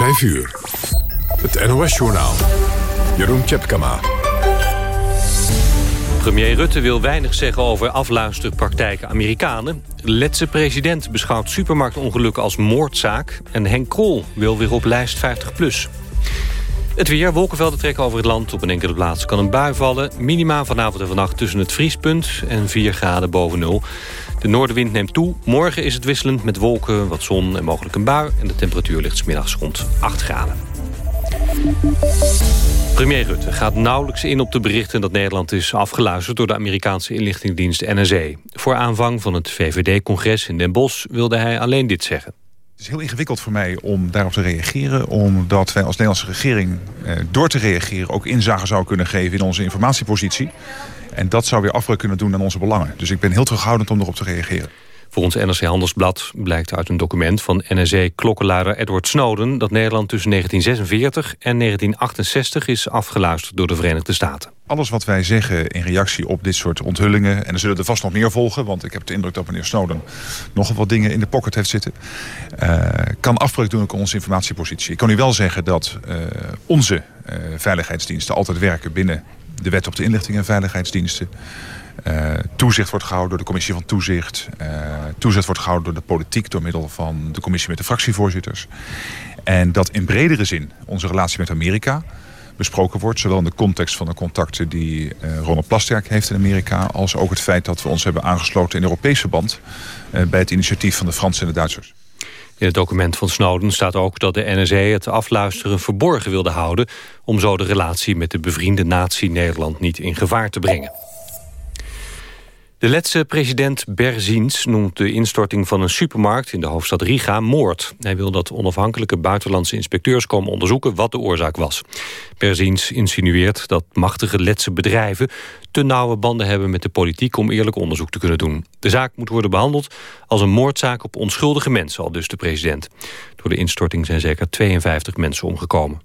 5 uur. Het NOS-journaal. Jeroen Tjepkama. Premier Rutte wil weinig zeggen over afluisterpraktijken Amerikanen. Letse president beschouwt supermarktongelukken als moordzaak. En Henk Krol wil weer op lijst 50PLUS. Het weer, wolkenvelden trekken over het land. Op een enkele plaats kan een bui vallen. Minima vanavond en vannacht tussen het vriespunt en 4 graden boven nul. De noordenwind neemt toe. Morgen is het wisselend met wolken, wat zon en mogelijk een bui. En de temperatuur ligt smiddags rond 8 graden. Premier Rutte gaat nauwelijks in op de berichten dat Nederland is afgeluisterd door de Amerikaanse inlichtingendienst NSE. Voor aanvang van het VVD-congres in Den Bosch wilde hij alleen dit zeggen. Het is heel ingewikkeld voor mij om daarop te reageren. Omdat wij als Nederlandse regering eh, door te reageren ook inzage zou kunnen geven in onze informatiepositie. En dat zou weer afbreuk kunnen doen aan onze belangen. Dus ik ben heel terughoudend om erop te reageren. Volgens NRC Handelsblad blijkt uit een document van NSE-klokkenluider Edward Snowden... dat Nederland tussen 1946 en 1968 is afgeluisterd door de Verenigde Staten. Alles wat wij zeggen in reactie op dit soort onthullingen... en er zullen er vast nog meer volgen... want ik heb de indruk dat meneer Snowden nogal wat dingen in de pocket heeft zitten... Uh, kan afbreuk doen op onze informatiepositie. Ik kan u wel zeggen dat uh, onze uh, veiligheidsdiensten altijd werken binnen de wet op de inlichting en veiligheidsdiensten. Uh, toezicht wordt gehouden door de commissie van toezicht. Uh, toezicht wordt gehouden door de politiek door middel van de commissie met de fractievoorzitters. En dat in bredere zin onze relatie met Amerika besproken wordt. Zowel in de context van de contacten die uh, Ronald Plasterk heeft in Amerika... als ook het feit dat we ons hebben aangesloten in Europees verband... bij het initiatief van de Fransen en de Duitsers. In het document van Snowden staat ook dat de NSA het afluisteren verborgen wilde houden... om zo de relatie met de bevriende natie Nederland niet in gevaar te brengen. De Letse president Berzins noemt de instorting van een supermarkt in de hoofdstad Riga moord. Hij wil dat onafhankelijke buitenlandse inspecteurs komen onderzoeken wat de oorzaak was. Berzins insinueert dat machtige Letse bedrijven te nauwe banden hebben met de politiek om eerlijk onderzoek te kunnen doen. De zaak moet worden behandeld als een moordzaak op onschuldige mensen, al dus de president. Door de instorting zijn zeker 52 mensen omgekomen.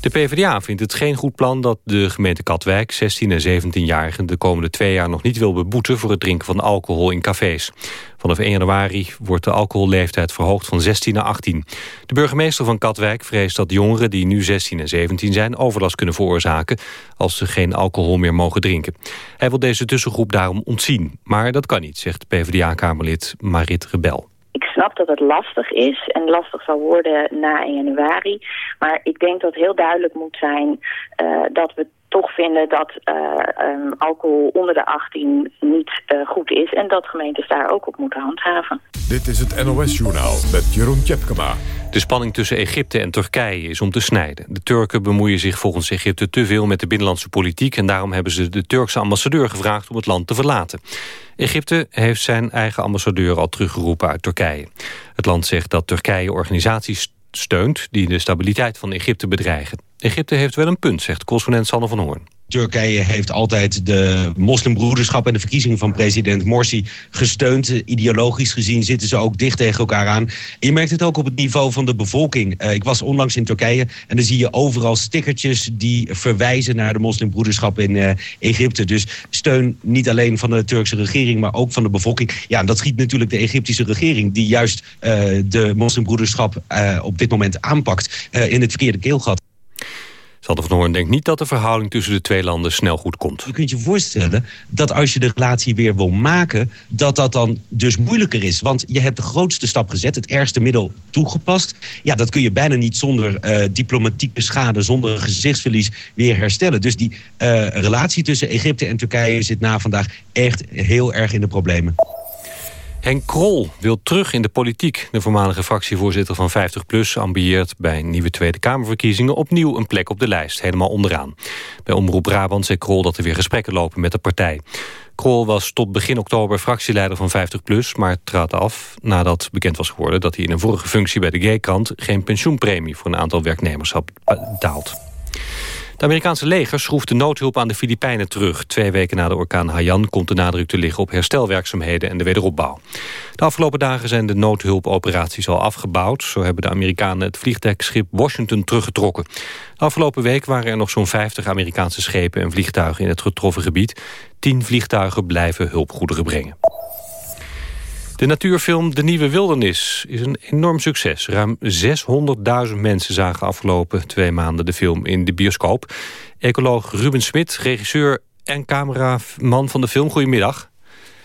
De PvdA vindt het geen goed plan dat de gemeente Katwijk 16 en 17-jarigen de komende twee jaar nog niet wil beboeten voor het drinken van alcohol in cafés. Vanaf 1 januari wordt de alcoholleeftijd verhoogd van 16 naar 18. De burgemeester van Katwijk vreest dat jongeren die nu 16 en 17 zijn overlast kunnen veroorzaken als ze geen alcohol meer mogen drinken. Hij wil deze tussengroep daarom ontzien, maar dat kan niet, zegt PvdA-kamerlid Marit Rebel snap dat het lastig is en lastig zal worden na 1 januari. Maar ik denk dat heel duidelijk moet zijn uh, dat we toch vinden dat uh, um, alcohol onder de 18 niet uh, goed is... en dat gemeentes daar ook op moeten handhaven. Dit is het NOS-journaal met Jeroen Tjepkema. De spanning tussen Egypte en Turkije is om te snijden. De Turken bemoeien zich volgens Egypte te veel met de binnenlandse politiek... en daarom hebben ze de Turkse ambassadeur gevraagd om het land te verlaten. Egypte heeft zijn eigen ambassadeur al teruggeroepen uit Turkije. Het land zegt dat Turkije organisaties steunt... die de stabiliteit van Egypte bedreigen. Egypte heeft wel een punt, zegt correspondent Sanne van Hoorn. Turkije heeft altijd de moslimbroederschap en de verkiezingen van president Morsi gesteund. Ideologisch gezien zitten ze ook dicht tegen elkaar aan. je merkt het ook op het niveau van de bevolking. Uh, ik was onlangs in Turkije en dan zie je overal stickertjes die verwijzen naar de moslimbroederschap in uh, Egypte. Dus steun niet alleen van de Turkse regering, maar ook van de bevolking. Ja, en dat schiet natuurlijk de Egyptische regering, die juist uh, de moslimbroederschap op dit moment aanpakt, in het verkeerde keelgat. Sander van Hoorn denkt niet dat de verhouding tussen de twee landen snel goed komt. Je kunt je voorstellen dat als je de relatie weer wil maken... dat dat dan dus moeilijker is. Want je hebt de grootste stap gezet, het ergste middel toegepast. Ja, dat kun je bijna niet zonder uh, diplomatieke schade... zonder gezichtsverlies weer herstellen. Dus die uh, relatie tussen Egypte en Turkije zit na vandaag echt heel erg in de problemen. Henk Krol wil terug in de politiek. De voormalige fractievoorzitter van 50PLUS ambieert bij nieuwe Tweede Kamerverkiezingen opnieuw een plek op de lijst, helemaal onderaan. Bij Omroep Brabant zei Krol dat er weer gesprekken lopen met de partij. Krol was tot begin oktober fractieleider van 50PLUS, maar trad af nadat bekend was geworden dat hij in een vorige functie bij de G-krant geen pensioenpremie voor een aantal werknemers had betaald. Het Amerikaanse leger schroeft de noodhulp aan de Filipijnen terug. Twee weken na de orkaan Haiyan komt de nadruk te liggen op herstelwerkzaamheden en de wederopbouw. De afgelopen dagen zijn de noodhulpoperaties al afgebouwd. Zo hebben de Amerikanen het vliegtuigschip Washington teruggetrokken. De afgelopen week waren er nog zo'n 50 Amerikaanse schepen en vliegtuigen in het getroffen gebied. Tien vliegtuigen blijven hulpgoederen brengen. De natuurfilm De Nieuwe Wildernis is een enorm succes. Ruim 600.000 mensen zagen afgelopen twee maanden de film in de bioscoop. Ecoloog Ruben Smit, regisseur en cameraman van de film. Goedemiddag.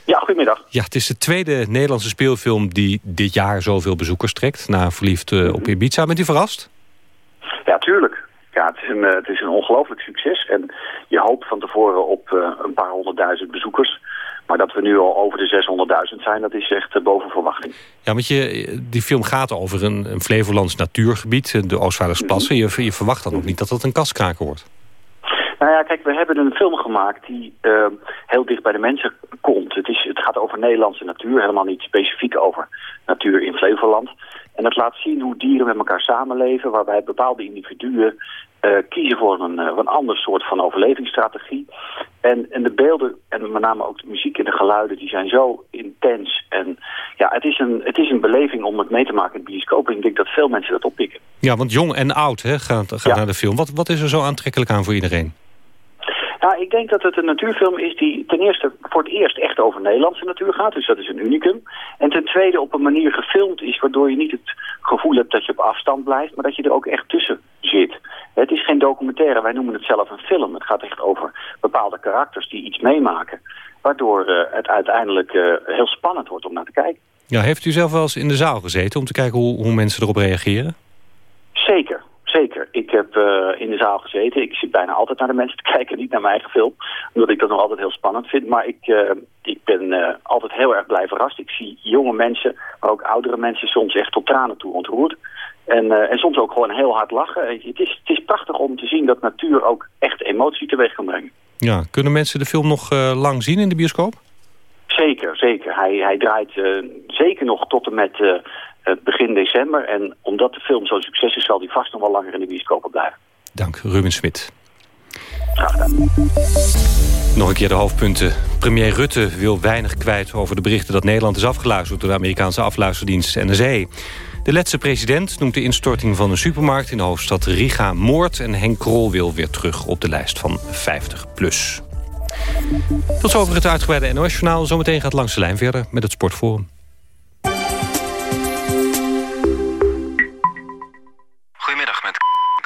Ja, goedemiddag. Ja, het is de tweede Nederlandse speelfilm die dit jaar zoveel bezoekers trekt. Na Verliefd eh, op Ibiza. Bent u verrast? Ja, tuurlijk. Ja, het is een, eh, het is een ongelooflijk succes. En je hoopt van tevoren op uh, een paar honderdduizend bezoekers. Maar dat we nu al over de 600.000 zijn, dat is echt boven verwachting. Ja, want je, die film gaat over een, een Flevolands natuurgebied, de Oostvaardersplassen. Mm je, je verwacht dan ook niet dat dat een kaskraker wordt. Nou ja, kijk, we hebben een film gemaakt die uh, heel dicht bij de mensen komt. Het, is, gaat over Nederlandse natuur, helemaal niet specifiek over natuur in Flevoland. En het laat zien hoe dieren met elkaar samenleven, waarbij bepaalde individuen uh, kiezen voor een, uh, een ander soort van overlevingsstrategie. En, en de beelden, en met name ook de muziek en de geluiden, die zijn zo intens. En ja, het is een, het is een beleving om het mee te maken in de bioscoop. En ik denk dat veel mensen dat oppikken. Ja, want jong en oud hè, gaan, gaan ja. naar de film. Wat, wat is er zo aantrekkelijk aan voor iedereen? Nou, ik denk dat het een natuurfilm is die ten eerste voor het eerst echt over Nederlandse natuur gaat. Dus dat is een unicum. En ten tweede op een manier gefilmd is waardoor je niet het gevoel hebt dat je op afstand blijft, maar dat je er ook echt tussen zit. Het is geen documentaire, wij noemen het zelf een film. Het gaat echt over bepaalde karakters die iets meemaken. Waardoor uh, het uiteindelijk uh, heel spannend wordt om naar te kijken. Ja, heeft u zelf wel eens in de zaal gezeten om te kijken hoe, hoe mensen erop reageren? Zeker. Zeker. Ik heb uh, in de zaal gezeten. Ik zit bijna altijd naar de mensen te kijken, niet naar mijn eigen film. Omdat ik dat nog altijd heel spannend vind. Maar ik, uh, ik ben uh, altijd heel erg blij verrast. Ik zie jonge mensen, maar ook oudere mensen soms echt tot tranen toe ontroerd. En, en soms ook gewoon heel hard lachen. Het is, het is prachtig om te zien dat natuur ook echt emotie teweeg kan brengen. Ja, kunnen mensen de film nog lang zien in de bioscoop? Zeker, zeker. Hij, hij draait zeker nog tot en met begin december. En omdat de film zo'n succes is, zal die vast nog wel langer in de bioscopen blijven. Dank, Ruben Smit. Graag gedaan. Nog een keer de hoofdpunten. Premier Rutte wil weinig kwijt over de berichten dat Nederland is afgeluisterd door de Amerikaanse afluisterdienst NSA. De Letse president noemt de instorting van een supermarkt in de hoofdstad Riga moord... en Henk Krol wil weer terug op de lijst van 50 plus. Tot zover het uitgebreide NOS-journaal. Zometeen gaat langs de lijn verder met het Sportforum.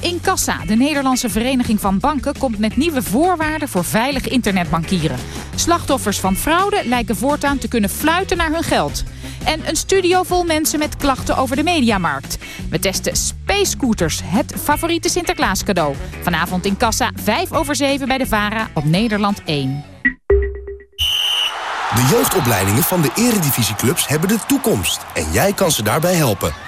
Incassa, de Nederlandse Vereniging van Banken, komt met nieuwe voorwaarden voor veilig internetbankieren. Slachtoffers van fraude lijken voortaan te kunnen fluiten naar hun geld. En een studio vol mensen met klachten over de mediamarkt. We testen Space Scooters, het favoriete Sinterklaas cadeau. Vanavond in Kassa, 5 over 7 bij de VARA op Nederland 1. De jeugdopleidingen van de eredivisieclubs hebben de toekomst. En jij kan ze daarbij helpen.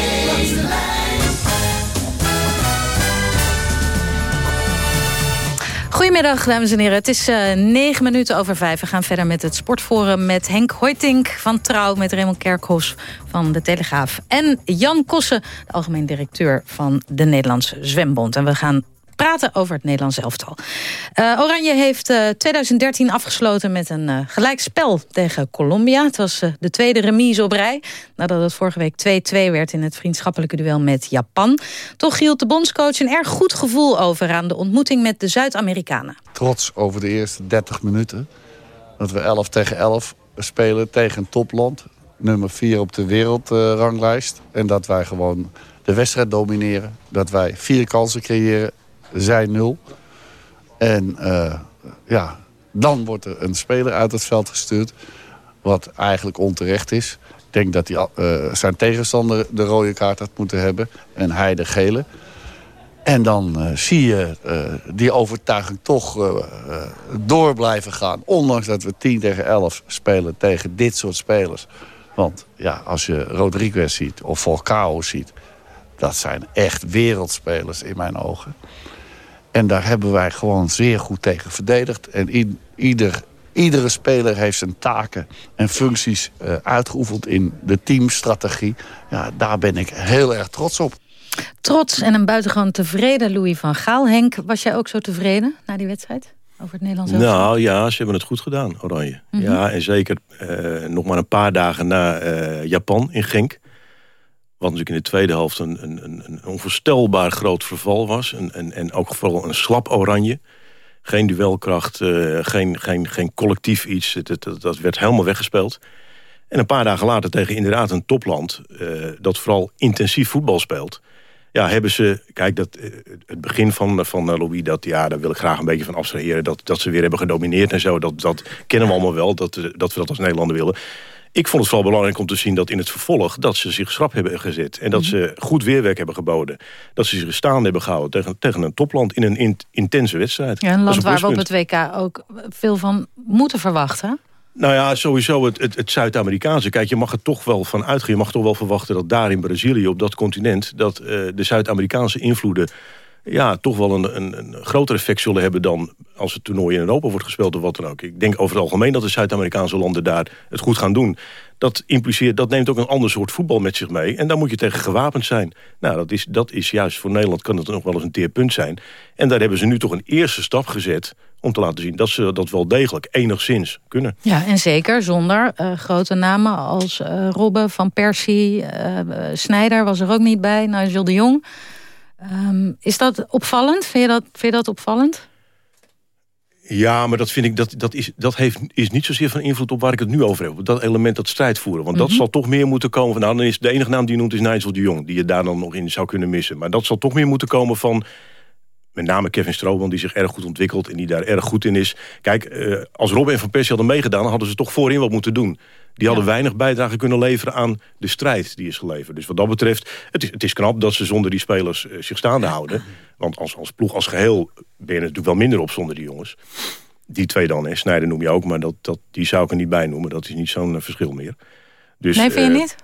Goedemiddag, dames en heren. Het is uh, negen minuten over vijf. We gaan verder met het sportforum met Henk Hoytink van Trouw... met Raymond Kerkhoffs van De Telegraaf. En Jan Kossen, de algemeen directeur van de Nederlandse Zwembond. En we gaan praten over het Nederlands elftal. Uh, Oranje heeft uh, 2013 afgesloten met een uh, gelijkspel tegen Colombia. Het was de tweede remise op rij. Nadat het vorige week 2-2 werd in het vriendschappelijke duel met Japan. Toch hield de bondscoach een erg goed gevoel over aan de ontmoeting met de Zuid-Amerikanen. Trots over de eerste 30 minuten. Dat we 11 tegen 11 spelen tegen een topland. nummer 4 op de wereldranglijst. en dat wij gewoon de wedstrijd domineren. Dat wij vier kansen creëren, zij nul. En uh, ja, dan wordt er een speler uit het veld gestuurd. Wat eigenlijk onterecht is. Ik denk dat hij, uh, zijn tegenstander de rode kaart had moeten hebben. En hij de gele. En dan uh, zie je die overtuiging toch door blijven gaan. Ondanks dat we 10 tegen 11 spelen tegen dit soort spelers. Want ja, als je Rodriguez ziet of Falcao ziet... dat zijn echt wereldspelers in mijn ogen. En daar hebben wij gewoon zeer goed tegen verdedigd. En ieder, iedere speler heeft zijn taken en functies uitgeoefend in de teamstrategie. Ja, daar ben ik heel erg trots op. Trots en een buitengewoon tevreden Louis van Gaal. Henk, was jij ook zo tevreden na die wedstrijd? Over het Nederlands Nou ja, ze hebben het goed gedaan, Oranje. Mm -hmm. Ja, en zeker uh, nog maar een paar dagen na uh, Japan in Genk. Wat natuurlijk in de tweede helft een, een, een, onvoorstelbaar groot verval was. En, en, en ook vooral een slap Oranje. Geen duelkracht, uh, geen, geen, geen collectief iets. Dat, dat, dat werd helemaal weggespeeld. En een paar dagen later tegen inderdaad een topland... dat vooral intensief voetbal speelt ja, hebben ze... Kijk, dat, het begin van, van Louis, dat, ja, daar wil ik graag een beetje van abstraheren. Dat, dat ze weer hebben gedomineerd en zo. Dat, dat kennen we allemaal wel, dat, dat we dat als Nederlander willen. Ik vond het vooral belangrijk om te zien dat in het vervolg... dat ze zich schrap hebben gezet. En dat ze goed weerwerk hebben geboden. Dat ze zich staande hebben gehouden tegen, tegen een topland... in een in, intense wedstrijd. Ja, een land waar we op het WK ook veel van moeten verwachten. Nou ja, sowieso het, het, het Zuid-Amerikaanse. Kijk, je mag er toch wel van uitgaan. Je mag toch wel verwachten dat daar in Brazilië, op dat continent... dat uh, de Zuid-Amerikaanse invloeden ja, toch wel een, een, een, groter effect zullen hebben... dan als het toernooi in Europa wordt gespeeld of wat dan ook. Ik denk over het algemeen dat de Zuid-Amerikaanse landen daar het goed gaan doen. Dat impliceert, dat neemt ook een ander soort voetbal met zich mee. En daar moet je tegen gewapend zijn. Nou, dat is, dat is juist voor Nederland kan het nog wel eens een teerpunt zijn. En daar hebben ze nu toch een eerste stap gezet om te laten zien dat ze dat wel degelijk enigszins kunnen. Ja, en zeker zonder uh, grote namen als uh, Robben, Van Persie, uh, Snijder was er ook niet bij, Nigel de Jong. Um, is dat opvallend? Vind je dat, vind je dat opvallend? Ja, maar dat vind ik dat, dat, is, dat heeft, is niet zozeer van invloed op waar ik het nu over heb. Dat element dat strijd voeren. Want mm -hmm. dat zal toch meer moeten komen van. Nou, dan is de enige naam die je noemt is Nigel de Jong. Die je daar dan nog in zou kunnen missen. Maar dat zal toch meer moeten komen van met name Kevin Strootman, die zich erg goed ontwikkelt... en die daar erg goed in is. Kijk, uh, als Robin Van Persie hadden meegedaan... hadden ze toch voorin wat moeten doen. Die hadden ja. weinig bijdrage kunnen leveren aan de strijd die is geleverd. Dus wat dat betreft, het is, het is knap dat ze zonder die spelers uh, zich staande houden. Want als, als ploeg als geheel ben je natuurlijk wel minder op zonder die jongens. Die twee dan, hè. Snijder noem je ook, maar dat, dat, die zou ik er niet bij noemen. Dat is niet zo'n uh, verschil meer. Dus, nee, vind je niet?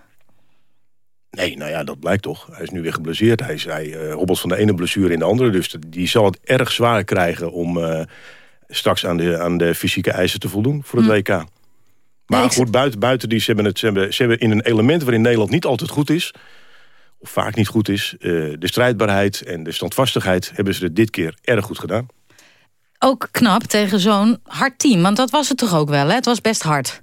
Nee, nou ja, dat blijkt toch. Hij is nu weer geblesseerd. Hij, is, hij uh, hobbelt van de ene blessure in de andere. Dus die zal het erg zwaar krijgen om uh, straks aan de, aan de fysieke eisen te voldoen voor het hm. WK. Maar nee, goed, buiten, buiten die, ze hebben, het, ze, hebben, ze hebben in een element waarin Nederland niet altijd goed is... of vaak niet goed is, uh, de strijdbaarheid en de standvastigheid... hebben ze het dit keer erg goed gedaan. Ook knap tegen zo'n hard team, want dat was het toch ook wel, hè? Het was best hard.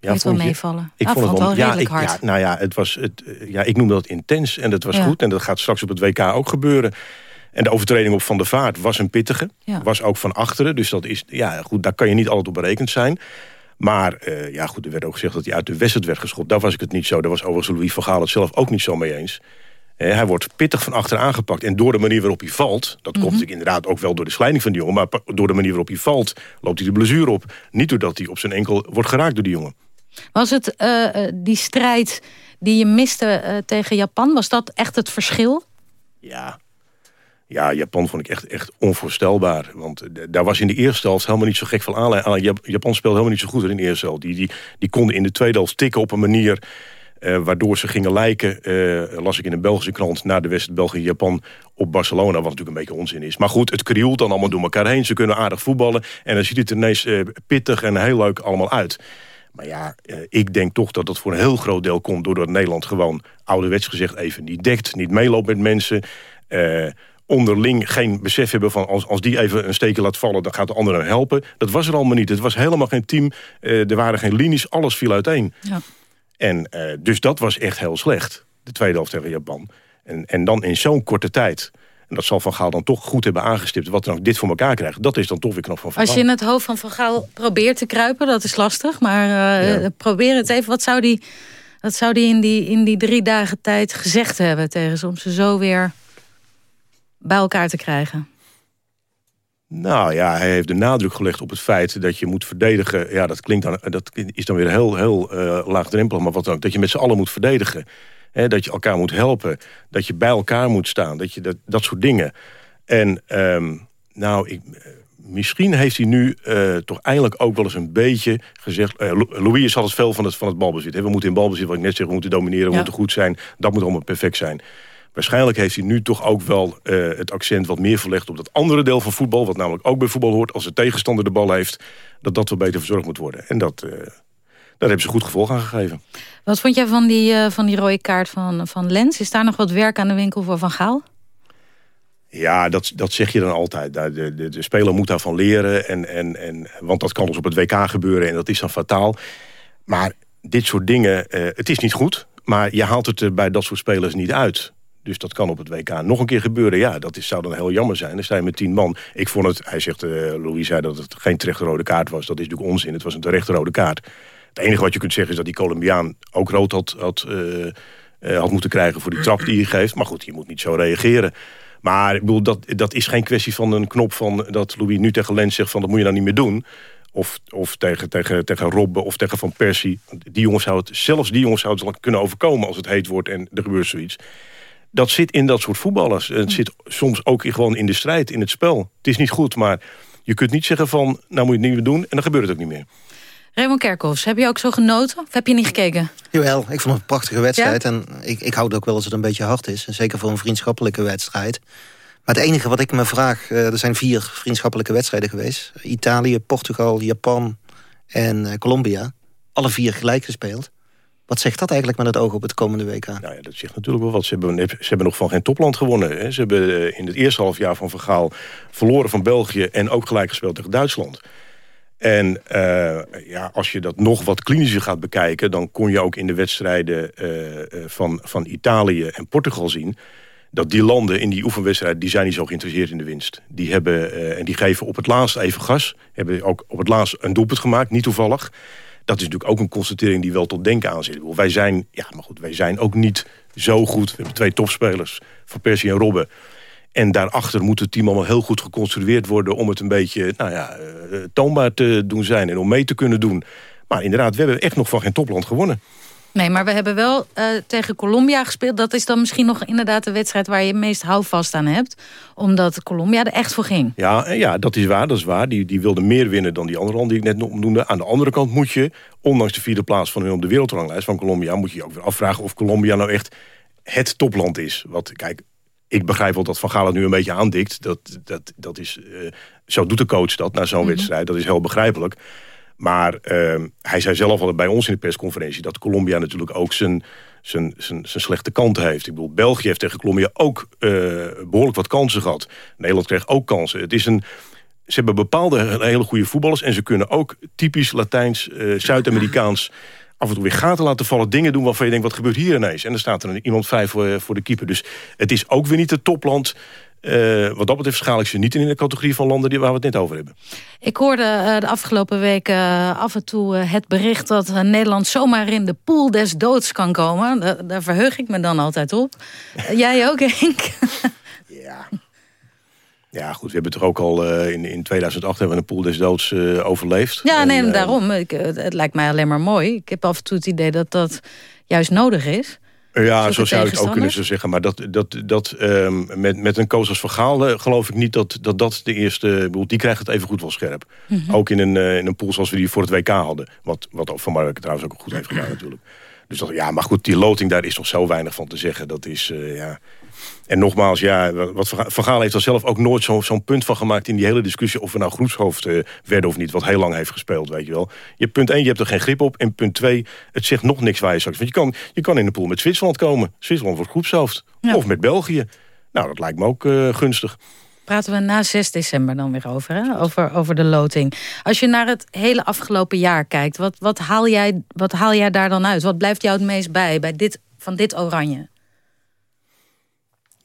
Ja, het wel meevallen? Ik ah, vond het wel, ja, ik, hard. Ja, nou ja, het was het, ja, ik noemde dat intens en dat was ja. goed. En dat gaat straks op het WK ook gebeuren. En de overtreding op Van der Vaart was een pittige. Ja. Was ook van achteren. Dus dat is, ja, goed, daar kan je niet altijd op berekend zijn. Maar uh, ja, goed, er werd ook gezegd dat hij uit de wedstrijd werd geschopt. Daar was ik het niet zo. Daar was overigens Louis van Gaal het zelf ook niet zo mee eens. Uh, hij wordt pittig van achter aangepakt. En door de manier waarop hij valt... dat mm -hmm. komt inderdaad ook wel door de slijding van die jongen... maar door de manier waarop hij valt, loopt hij de blessure op. Niet doordat hij op zijn enkel wordt geraakt door die jongen. Was het uh, die strijd die je miste tegen Japan? Was dat echt het verschil? Ja. Ja, Japan vond ik echt, echt onvoorstelbaar. Want daar was in de eerste helft helemaal niet zo gek van aanleiding. Japan speelde helemaal niet zo goed in de eerste helft. Die, die, die konden in de tweede helft tikken op een manier... Uh, waardoor ze gingen lijken, uh, las ik in een Belgische krant... na de wedstrijd België-Japan op Barcelona... wat natuurlijk een beetje onzin is. Maar goed, het krioelt dan allemaal door elkaar heen. Ze kunnen aardig voetballen. En dan ziet het ineens uh, pittig en heel leuk allemaal uit. Maar ja, ik denk toch dat dat voor een heel groot deel komt... doordat Nederland gewoon ouderwets gezegd even niet dekt... niet meeloopt met mensen... Onderling geen besef hebben van... Als, als die even een steekje laat vallen, dan gaat de ander hem helpen. Dat was er allemaal niet. Het was helemaal geen team. Uh, er waren geen linies. Alles viel uiteen. Ja. En dus dat was echt heel slecht. De tweede helft tegen Japan. En, en dan in zo'n korte tijd En dat zal Van Gaal dan toch goed hebben aangestipt. Wat dan dit voor elkaar krijgt, dat is dan toch weer knap van Van Als je in het hoofd van Van Gaal probeert te kruipen, dat is lastig. Maar uh, probeer het even. Wat zou die, wat zou die in, die in die drie dagen tijd gezegd hebben tegen ze... om ze zo weer bij elkaar te krijgen? Nou ja, hij heeft de nadruk gelegd op het feit dat je moet verdedigen. Ja, dat klinkt dan, dat is dan weer heel, heel uh, laagdrempelig, maar wat dan ook. Dat je met z'n allen moet verdedigen. Hè, dat je elkaar moet helpen. Dat je bij elkaar moet staan. Dat, je dat, dat soort dingen. En um, nou, ik, misschien heeft hij nu uh, toch eindelijk ook wel eens een beetje gezegd... Uh, Louis is altijd veel van het, van het balbezit. Hè. We moeten in balbezit, wat ik net zeg, we moeten domineren, we ja. moeten goed zijn. Dat moet allemaal perfect zijn. Waarschijnlijk heeft hij nu toch ook wel uh, het accent wat meer verlegd op dat andere deel van voetbal. Wat namelijk ook bij voetbal hoort. Als de tegenstander de bal heeft, dat dat wel beter verzorgd moet worden. En dat, uh, daar hebben ze goed gevolg aan gegeven. Wat vond jij van die, uh, van die rode kaart van, van Lens? Is daar nog wat werk aan de winkel voor Van Gaal? Ja, dat, dat zeg je dan altijd. De, de, de speler moet daarvan leren. En, en, en, want dat kan dus op het WK gebeuren en dat is dan fataal. Maar dit soort dingen, het is niet goed. Maar je haalt het er bij dat soort spelers niet uit. Dus dat kan op het WK nog een keer gebeuren. Ja, dat is, zou dan heel jammer zijn. Dan sta je met tien man. Ik vond het, hij zegt, uh, Louis zei dat het geen terechte rode kaart was. Dat is natuurlijk onzin. Het was een terechte rode kaart. Het enige wat je kunt zeggen is dat die Colombiaan ook rood had, had, uh, uh, had moeten krijgen voor die trap die hij geeft. Maar goed, je moet niet zo reageren. Maar ik bedoel, dat, dat is geen kwestie van een knop van dat Louis nu tegen Lens zegt van dat moet je nou niet meer doen. Of, of tegen, tegen, tegen Robben of tegen Van Persie. Die jongens zou het, zelfs die jongens zouden kunnen overkomen als het heet wordt en er gebeurt zoiets dat zit in dat soort voetballers. Het zit soms ook gewoon in de strijd, in het spel. Het is niet goed, maar je kunt niet zeggen van... nou moet je het niet meer doen en dan gebeurt het ook niet meer. Raymond Kerkhoffs, heb je ook zo genoten? Of heb je niet gekeken? Jawel, ik vond het een prachtige wedstrijd. Ja? En ik, ik houd ook wel als het een beetje hard is. En zeker voor een vriendschappelijke wedstrijd. Maar het enige wat ik me vraag... Uh, er zijn vier vriendschappelijke wedstrijden geweest. Italië, Portugal, Japan en uh, Colombia. Alle vier gelijk gespeeld. Wat zegt dat eigenlijk met het oog op het komende WK? Nou ja, dat zegt natuurlijk wel wat. Ze hebben, ze hebben nog van geen topland gewonnen. Hè. Ze hebben eh, in het eerste halfjaar van Vergaal verloren van België... en ook gelijk gespeeld tegen Duitsland. En uh, ja, als je dat nog wat klinischer gaat bekijken... dan kon je ook in de wedstrijden uh, van, van Italië en Portugal zien... dat die landen in die oefenwedstrijd... die zijn niet zo geïnteresseerd in de winst. Die hebben, en die geven op het laatst even gas. Hebben ook op het laatst een doelpunt gemaakt, niet toevallig dat is natuurlijk ook een constatering die wel tot denken aan zit. Wij zijn, ja, maar goed, wij zijn ook niet zo goed. We hebben twee topspelers, Van Persie en Robben. En daarachter moet het team allemaal heel goed geconstrueerd worden... om het een beetje nou ja, uh, toonbaar te doen zijn en om mee te kunnen doen. Maar inderdaad, we hebben echt nog van geen topland gewonnen. Nee, maar we hebben wel uh, tegen Colombia gespeeld. Dat is dan misschien nog inderdaad de wedstrijd waar je het meest houvast aan hebt. Omdat Colombia er echt voor ging. Ja, ja dat is waar. Dat is waar. Die, die wilde meer winnen dan die andere landen die ik net noemde. Aan de andere kant moet je, ondanks de vierde plaats van hun op de wereldranglijst van Colombia... moet je je ook weer afvragen of Colombia nou echt het topland is. Want kijk, ik begrijp wel dat Van Gaal het nu een beetje aandikt. Dat, dat, dat is, uh, zo doet de coach dat na zo'n mm -hmm. wedstrijd. Dat is heel begrijpelijk. Maar uh, hij zei zelf al bij ons in de persconferentie... dat Colombia natuurlijk ook zijn, zijn, zijn, zijn slechte kant heeft. Ik bedoel, België heeft tegen Colombia ook uh, behoorlijk wat kansen gehad. Nederland kreeg ook kansen. Het is een, ze hebben bepaalde hele goede voetballers... en ze kunnen ook typisch Latijns, uh, Zuid-Amerikaans... af en toe weer gaten laten vallen, dingen doen waarvan je denkt... wat gebeurt hier ineens? En dan staat er iemand vijf voor, voor de keeper. Dus het is ook weer niet het topland... Uh, wat dat betreft schaal ik ze niet in de categorie van landen die, waar we het net over hebben. Ik hoorde uh, de afgelopen weken uh, af en toe het bericht dat Nederland zomaar in de pool des doods kan komen. Da daar verheug ik me dan altijd op. jij ook, Henk? ja. Ja, goed, we hebben toch ook al in, in 2008 hebben we een pool des doods overleefd. Ja, en, nee, daarom. Ik, het lijkt mij alleen maar mooi. Ik heb af en toe het idee dat dat juist nodig is. Ja, zo zou je het ook kunnen zeggen. Maar dat, dat, dat, um, met, met een coach als Van Gaal uh, geloof ik niet dat, dat dat de eerste... Bedoel, die krijgt het even goed wel scherp. Mm -hmm. Ook in een, uh, in een pool zoals we die voor het WK hadden. Wat, wat Van Mark trouwens ook goed heeft gedaan natuurlijk. Dus dat, ja, maar goed, die loting daar is toch zo weinig van te zeggen. Dat is, uh, ja... En nogmaals, ja, wat Van Gaal heeft er zelf ook nooit zo'n zo punt van gemaakt... in die hele discussie of we nou groepshoofd uh, werden of niet. Wat heel lang heeft gespeeld, weet je wel. Je hebt punt 1, je hebt er geen grip op. En punt 2, het zegt nog niks waar je straks... Want je kan, je kan in de pool met Zwitserland komen. Zwitserland wordt groepshoofd. Ja. Of met België. Nou, dat lijkt me ook uh, gunstig. Praten we na 6 december dan weer over, hè? Over, over de loting. Als je naar het hele afgelopen jaar kijkt... Wat, wat, haal jij, wat haal jij daar dan uit? Wat blijft jou het meest bij, bij dit, van dit oranje?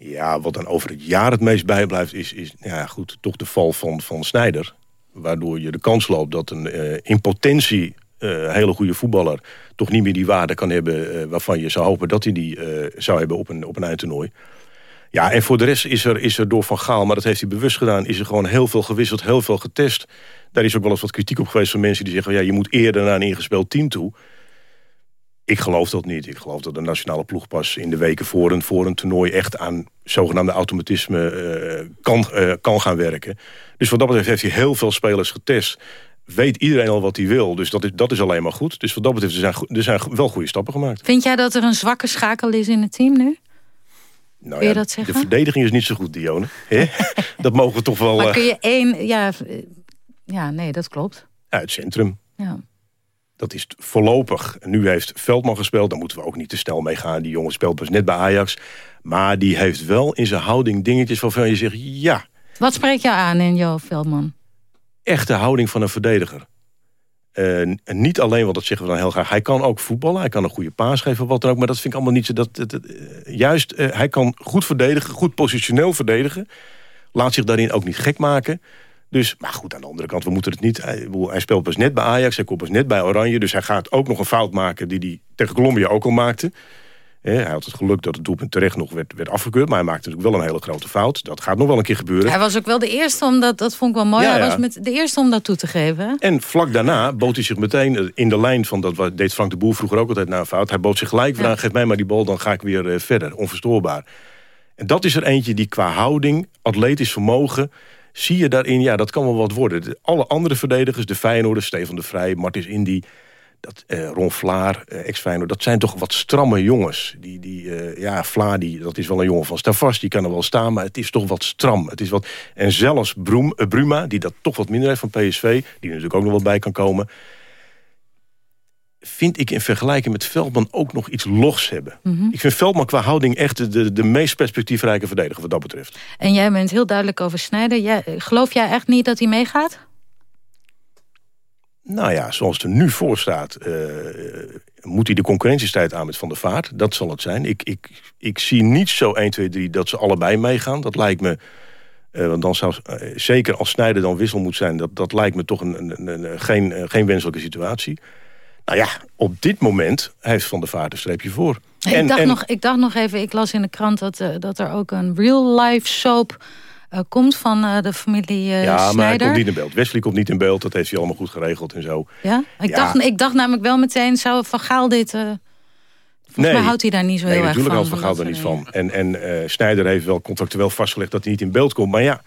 Ja, wat dan over het jaar het meest bijblijft... is, is ja, goed, toch de val van, van Snijder. Waardoor je de kans loopt dat een uh, in potentie uh, hele goede voetballer... toch niet meer die waarde kan hebben uh, waarvan je zou hopen... dat hij die zou hebben op een, op een eindtoernooi. Ja, en voor de rest is er, is er door Van Gaal, maar dat heeft hij bewust gedaan... is er gewoon heel veel gewisseld, heel veel getest. Daar is ook wel eens wat kritiek op geweest van mensen die zeggen... ja, je moet eerder naar een ingespeeld team toe. Ik geloof dat niet. Ik geloof dat de nationale ploeg pas in de weken voor een, voor een toernooi... echt aan zogenaamde automatisme uh, kan, uh, kan gaan werken. Dus wat dat betreft heeft hij heel veel spelers getest. Weet iedereen al wat hij wil. Dus dat is, dat is alleen maar goed. Dus wat dat betreft er zijn, er zijn wel goede stappen gemaakt. Vind jij dat er een zwakke schakel is in het team nu? Nou ja, De verdediging is niet zo goed, Dione. dat mogen we toch wel... Maar kun je één... Ja, ja nee, dat klopt. Ja, het centrum. Ja. Dat is voorlopig. Nu heeft Veldman gespeeld. Daar moeten we ook niet te snel mee gaan. Die jongen speelt pas net bij Ajax. Maar die heeft wel in zijn houding dingetjes waarvan je zegt... ja. Wat spreekt jou aan in jouw Veldman? Echte houding van een verdediger. Uh, niet alleen, want dat zeggen we dan heel graag... hij kan ook voetballen, hij kan een goede paas geven, wat dan ook... maar dat vind ik allemaal niet zo... Dat, dat, dat uh, juist, uh, hij kan goed verdedigen, goed positioneel verdedigen... laat zich daarin ook niet gek maken... Dus, maar goed, aan de andere kant, we moeten het niet... Hij, hij speelt pas net bij Ajax, hij komt pas net bij Oranje... dus hij gaat ook nog een fout maken die hij tegen Colombia ook al maakte. hij had het geluk dat het doelpunt terecht nog werd, werd afgekeurd... maar hij maakte natuurlijk wel een hele grote fout. Dat gaat nog wel een keer gebeuren. Hij was ook wel de eerste om dat... dat vond ik wel mooi, ja, hij was met de eerste om dat toe te geven. En vlak daarna bood hij zich meteen in de lijn van... dat wat deed Frank de Boer vroeger ook altijd na een fout... hij bood zich gelijk ja. geef mij maar die bal, dan ga ik weer uh, verder. Onverstoorbaar. En dat is er eentje die qua houding, atletisch vermogen zie je daarin, ja, dat kan wel wat worden. alle andere verdedigers, de Feyenoorders, Stefan de Vrij, Martins Indy... Dat, uh, Ron Vlaar, uh, ex-Feyenoord, dat zijn toch wat stramme jongens. Die, die, uh, ja, Vlaar, die, dat is wel een jongen van Stavast, die kan er wel staan... maar het is toch wat stram. Het is wat, en zelfs Broem, Bruma, die dat toch wat minder heeft van PSV... die natuurlijk ook nog wel bij kan komen vind ik in vergelijking met Veldman ook nog iets logs hebben. Mhm. Ik vind Veldman qua houding echt de, de meest perspectiefrijke verdediger wat dat betreft. En jij bent heel duidelijk over Snijder. Jij, geloof jij echt niet dat hij meegaat? Nou ja, zoals het er nu voor staat... Uh, moet hij de concurrentiestrijd aan met Van der Vaart. Dat zal het zijn. Ik, ik, ik zie niet zo 1, 2, 3 dat ze allebei meegaan. Dat lijkt me... Uh, want dan zou, uh, zeker als Snijder dan wissel moet zijn... dat, dat lijkt me toch een, een, een geen, geen wenselijke situatie. Nou ja, op dit moment heeft Van der Vaart een streepje voor. Ik, en, dacht Nog, ik dacht nog even, ik las in de krant dat, uh, dat er ook een real-life soap uh, komt van uh, de familie uh, Ja, maar hij komt niet in beeld. Wesley komt niet in beeld, dat heeft hij allemaal goed geregeld en zo. Ja? Ik, Ja. Dacht, ik dacht namelijk wel meteen, zou Van Gaal dit... volgens Nee. mij houdt hij daar niet zo nee, heel erg van. natuurlijk houdt Van Gaal er soort niet van. En, en eh, Snijder heeft wel contractueel vastgelegd dat hij niet in beeld komt. Maar ja,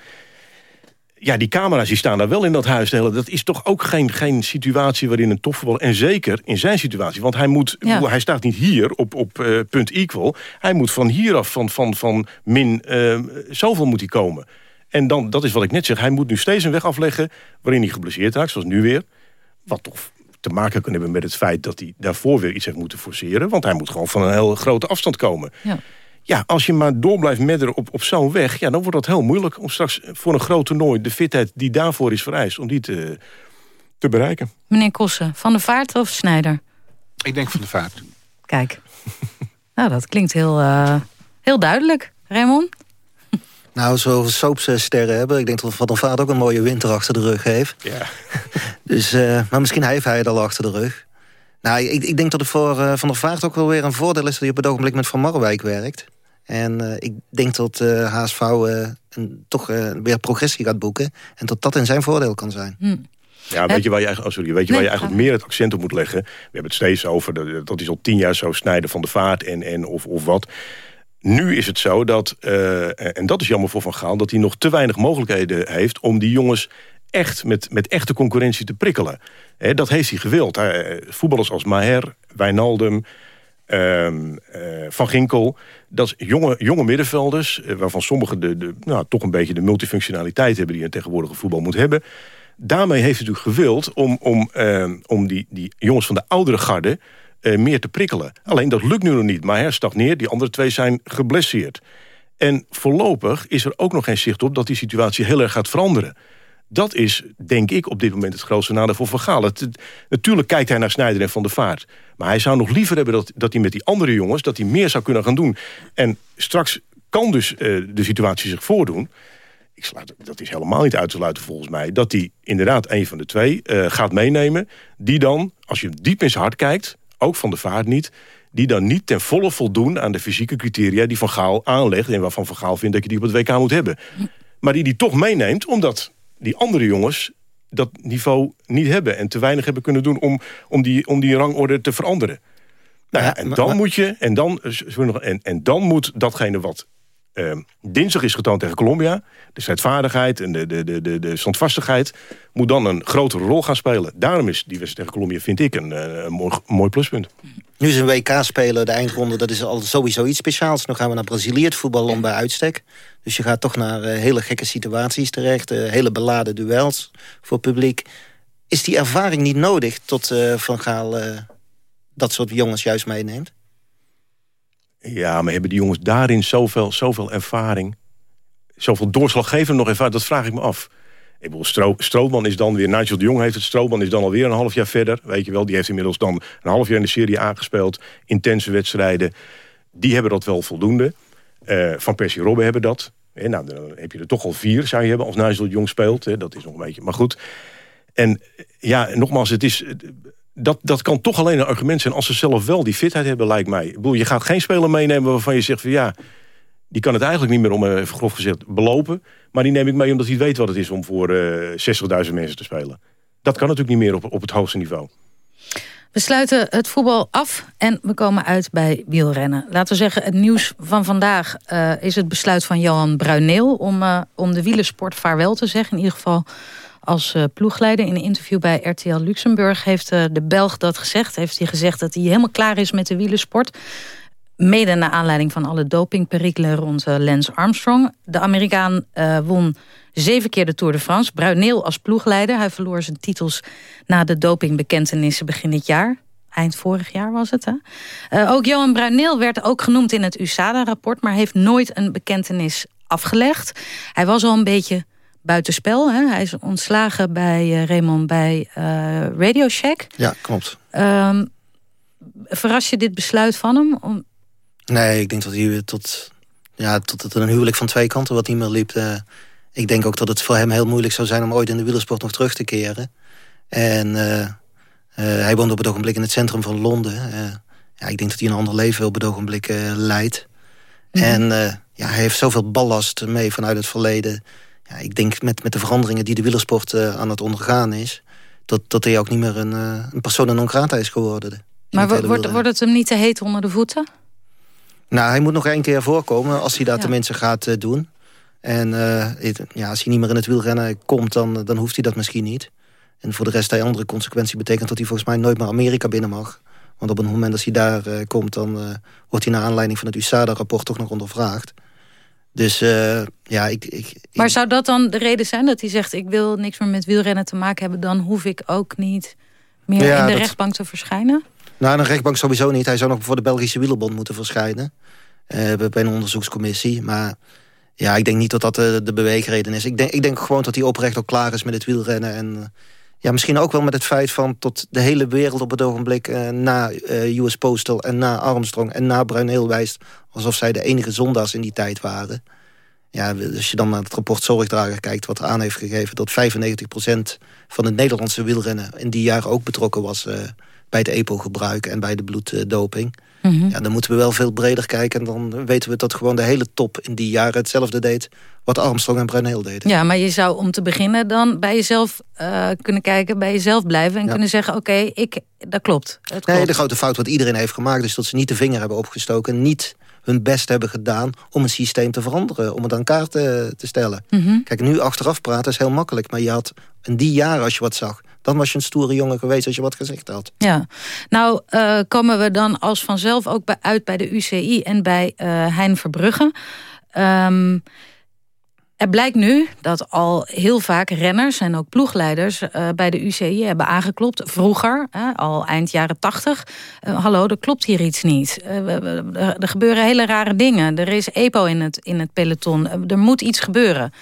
ja, die camera's die staan daar wel in dat huis. Dat is toch ook geen, geen situatie waarin een topvoetballer... en zeker in zijn situatie, want hij, moet, Ja. hij staat niet hier op, op eh, punt equal. Hij moet van hieraf, van, van, van min eh, zoveel moet hij komen. En dan, dat is wat ik net zeg, hij moet nu steeds een weg afleggen... waarin hij geblesseerd raakt, zoals nu weer. Wat toch te maken kan hebben met het feit dat hij daarvoor weer iets heeft moeten forceren. Want hij moet gewoon van een heel grote afstand komen. Ja. Ja, als je maar door blijft medderen op, op zo'n weg... Ja, dan wordt dat heel moeilijk om straks voor een groot toernooi... de fitheid die daarvoor is vereist, om die te, te bereiken. Meneer Kossen, Van der Vaart of Snijder? Ik denk Van der Vaart. Kijk. nou, dat klinkt heel, eh, heel duidelijk. Raymond? Nou, zo soapsterren hebben. Ik denk dat Van der Vaart ook een mooie winter achter de rug heeft. Ja. Dus, eh, maar misschien heeft hij het al achter de rug. Nou, ik, ik denk dat het voor eh, Van der Vaart ook wel weer een voordeel is... dat hij op het ogenblik met Van Marwijk werkt. En eh, ik denk dat eh HSV een, toch weer progressie gaat boeken. En dat dat in zijn voordeel kan zijn. Hm. Ja, weet je waar je, eigenlijk- oh, sorry, weet je Nee, waar je eigenlijk meer het accent op moet leggen? We hebben het steeds over, dat, dat is al tien jaar zo snijden van de vaart en, en of, of wat. Nu is het zo dat, eh, en dat is jammer voor Van Gaal... dat hij nog te weinig mogelijkheden heeft om die jongens echt met, met echte concurrentie te prikkelen. Dat heeft hij gewild. Hij- voetballers als Maher, Wijnaldum, ehm, eh, Van Ginkel... dat jonge, jonge middenvelders, eh, waarvan sommigen de, de, nou, toch een beetje de multifunctionaliteit hebben... die een tegenwoordige voetbal moet hebben. Daarmee heeft hij natuurlijk gewild om, om, ehm, om die, die jongens van de oudere garde... eh, meer te prikkelen. Alleen dat lukt nu nog niet. Maher stagneert, die andere twee zijn geblesseerd. En voorlopig is er ook nog geen zicht op... dat die situatie heel erg gaat veranderen. Dat is, denk ik, op dit moment het grootste nadeel voor Van Gaal. Natuurlijk kijkt hij naar Snijder en Van der Vaart. Maar hij zou nog liever hebben dat, dat hij met die andere jongens... dat hij meer zou kunnen gaan doen. En straks kan dus de situatie zich voordoen ik sluit, dat is helemaal niet uit te sluiten volgens mij... dat hij inderdaad een van de twee gaat meenemen... die dan, als je diep in zijn hart kijkt, ook van de vaart niet... die dan niet ten volle voldoen aan de fysieke criteria... die Van Gaal aanlegt en waarvan Van Gaal vindt dat je die op het WK moet hebben. Maar die die toch meeneemt, omdat die andere jongens dat niveau niet hebben... en te weinig hebben kunnen doen om, om, die, om die rangorde te veranderen. Nou ja, en dan moet je, en dan, en, en dan moet datgene wat uh, dinsdag is getoond tegen Colombia. De strijdvaardigheid en de, de, de, de, standvastigheid... moet dan een grotere rol gaan spelen. Daarom is die wedstrijd tegen Colombia, vind ik, een, eh, een mooi, mooi, pluspunt. Nu is een WK spelen, de eindronde, dat is al sowieso iets speciaals. Nu gaan we naar Brazilië, het voetbal bij uitstek. Dus je gaat toch naar uh, hele gekke situaties terecht. Uh, hele beladen duels voor publiek. Is die ervaring niet nodig tot Van Gaal dat soort jongens juist meeneemt? Ja, maar hebben die jongens daarin zoveel, zoveel ervaring? Zoveel doorslaggevend nog ervaring? Dat vraag ik me af. Ik bedoel, Stro is dan weer... Nigel de Jong heeft het. Strootman is dan alweer een half jaar verder. Weet je wel, die heeft inmiddels dan een half jaar in de serie aangespeeld. Intense wedstrijden. Die hebben dat wel voldoende. Uh, Van Persie Robben hebben dat. En nou, dan heb je er toch al vier, zou je hebben, als Nigel de Jong speelt. Dat is nog een beetje, maar goed. En ja, nogmaals, het is dat, dat kan toch alleen een argument zijn als ze zelf wel die fitheid hebben, lijkt mij. Ik bedoel, je gaat geen speler meenemen waarvan je zegt van ja, die kan het eigenlijk niet meer, om even grof gezegd, belopen. Maar die neem ik mee omdat hij weet wat het is om voor uh, eh, 60.000 mensen te spelen. Dat kan natuurlijk niet meer op, op het hoogste niveau. We sluiten het voetbal af en we komen uit bij wielrennen. Laten we zeggen, het nieuws van vandaag uh, is het besluit van Johan Bruineel... om, uh, om de wielersport vaarwel te zeggen. In ieder geval als uh, ploegleider. In een interview bij RTL Luxemburg heeft uh, de Belg dat gezegd. Heeft hij gezegd dat hij helemaal klaar is met de wielersport. Mede naar aanleiding van alle dopingperikelen rond uh, Lance Armstrong. De Amerikaan won zeven keer de Tour de France. Bruineel als ploegleider. Hij verloor zijn titels na de dopingbekentenissen begin dit jaar. Eind vorig jaar was het. Hè? ook Johan Bruineel werd ook genoemd in het USADA-rapport... maar heeft nooit een bekentenis afgelegd. Hij was al een beetje buitenspel. Hè? Hij is ontslagen bij uh, Raymond bij uh, Radio Shack. Ja, klopt. Um, verras je dit besluit van hem? Om... Nee, ik denk dat hij tot, ja, tot het een huwelijk van twee kanten wat niet meer liep. Uh, ik denk ook dat het voor hem heel moeilijk zou zijn om ooit in de wielersport nog terug te keren. En hij woont op het ogenblik in het centrum van Londen. ja, ik denk dat hij een ander leven op het ogenblik leidt. Mhm. En ja, hij heeft zoveel ballast mee vanuit het verleden ja, ik denk met, met de veranderingen die de wielersport uh, aan het ondergaan is... dat, dat hij ook niet meer een, uh, een persoon non grata is geworden. Maar wordt, wordt het hem niet te heet onder de voeten? Nou, hij moet nog één keer voorkomen als hij dat ja. tenminste gaat uh, doen. En ja, als hij niet meer in het wielrennen komt, dan, dan hoeft hij dat misschien niet. En voor de rest, hij andere consequentie betekent dat hij volgens mij nooit meer Amerika binnen mag. Want op het moment dat hij daar komt, dan wordt hij naar aanleiding van het USADA-rapport toch nog ondervraagd. Dus uh, ja, ik, ik, Maar zou dat dan de reden zijn dat hij zegt... ik wil niks meer met wielrennen te maken hebben... dan hoef ik ook niet meer ja, in de dat... rechtbank te verschijnen? Nou, in de rechtbank sowieso niet. Hij zou nog voor de Belgische Wielerbond moeten verschijnen. Uh, bij een onderzoekscommissie. Maar ja, ik denk niet dat dat de, de beweegreden is. Ik denk, ik denk gewoon dat hij oprecht al klaar is met het wielrennen. En ja, misschien ook wel met het feit van tot de hele wereld op het ogenblik... Uh, na uh, US Postal en na Armstrong en na Bruineel wijst... alsof zij de enige zondags in die tijd waren. Ja, als je dan naar het rapport Zorgdrager kijkt... wat aan heeft gegeven dat 95% van het Nederlandse wielrennen... in die jaren ook betrokken was uh, bij het EPO-gebruik en bij de bloeddoping... Mm Ja, dan moeten we wel veel breder kijken. En dan weten we dat gewoon de hele top in die jaren hetzelfde deed... wat Armstrong en Brunel deden. Ja, maar je zou om te beginnen dan bij jezelf uh, kunnen kijken... bij jezelf blijven en kunnen zeggen... oké, ik dat klopt. Het nee, klopt. de grote fout wat iedereen heeft gemaakt... is dat ze niet de vinger hebben opgestoken... niet hun best hebben gedaan om een systeem te veranderen. Om het aan kaart te, te stellen. Mm -hmm. Kijk, nu achteraf praten is heel makkelijk. Maar je had in die jaren, als je wat zag dan was je een stoere jongen geweest als je wat gezegd had. Ja, nou uh, komen we dan als vanzelf ook bij, uit bij de UCI en bij uh, Hein Verbrugge. Um, er blijkt nu dat al heel vaak renners en ook ploegleiders uh, bij de UCI hebben aangeklopt. Vroeger, al eind jaren tachtig. Uh, hallo, er klopt hier iets niet. er gebeuren hele rare dingen. Er is EPO in het, in het peloton. er moet iets gebeuren.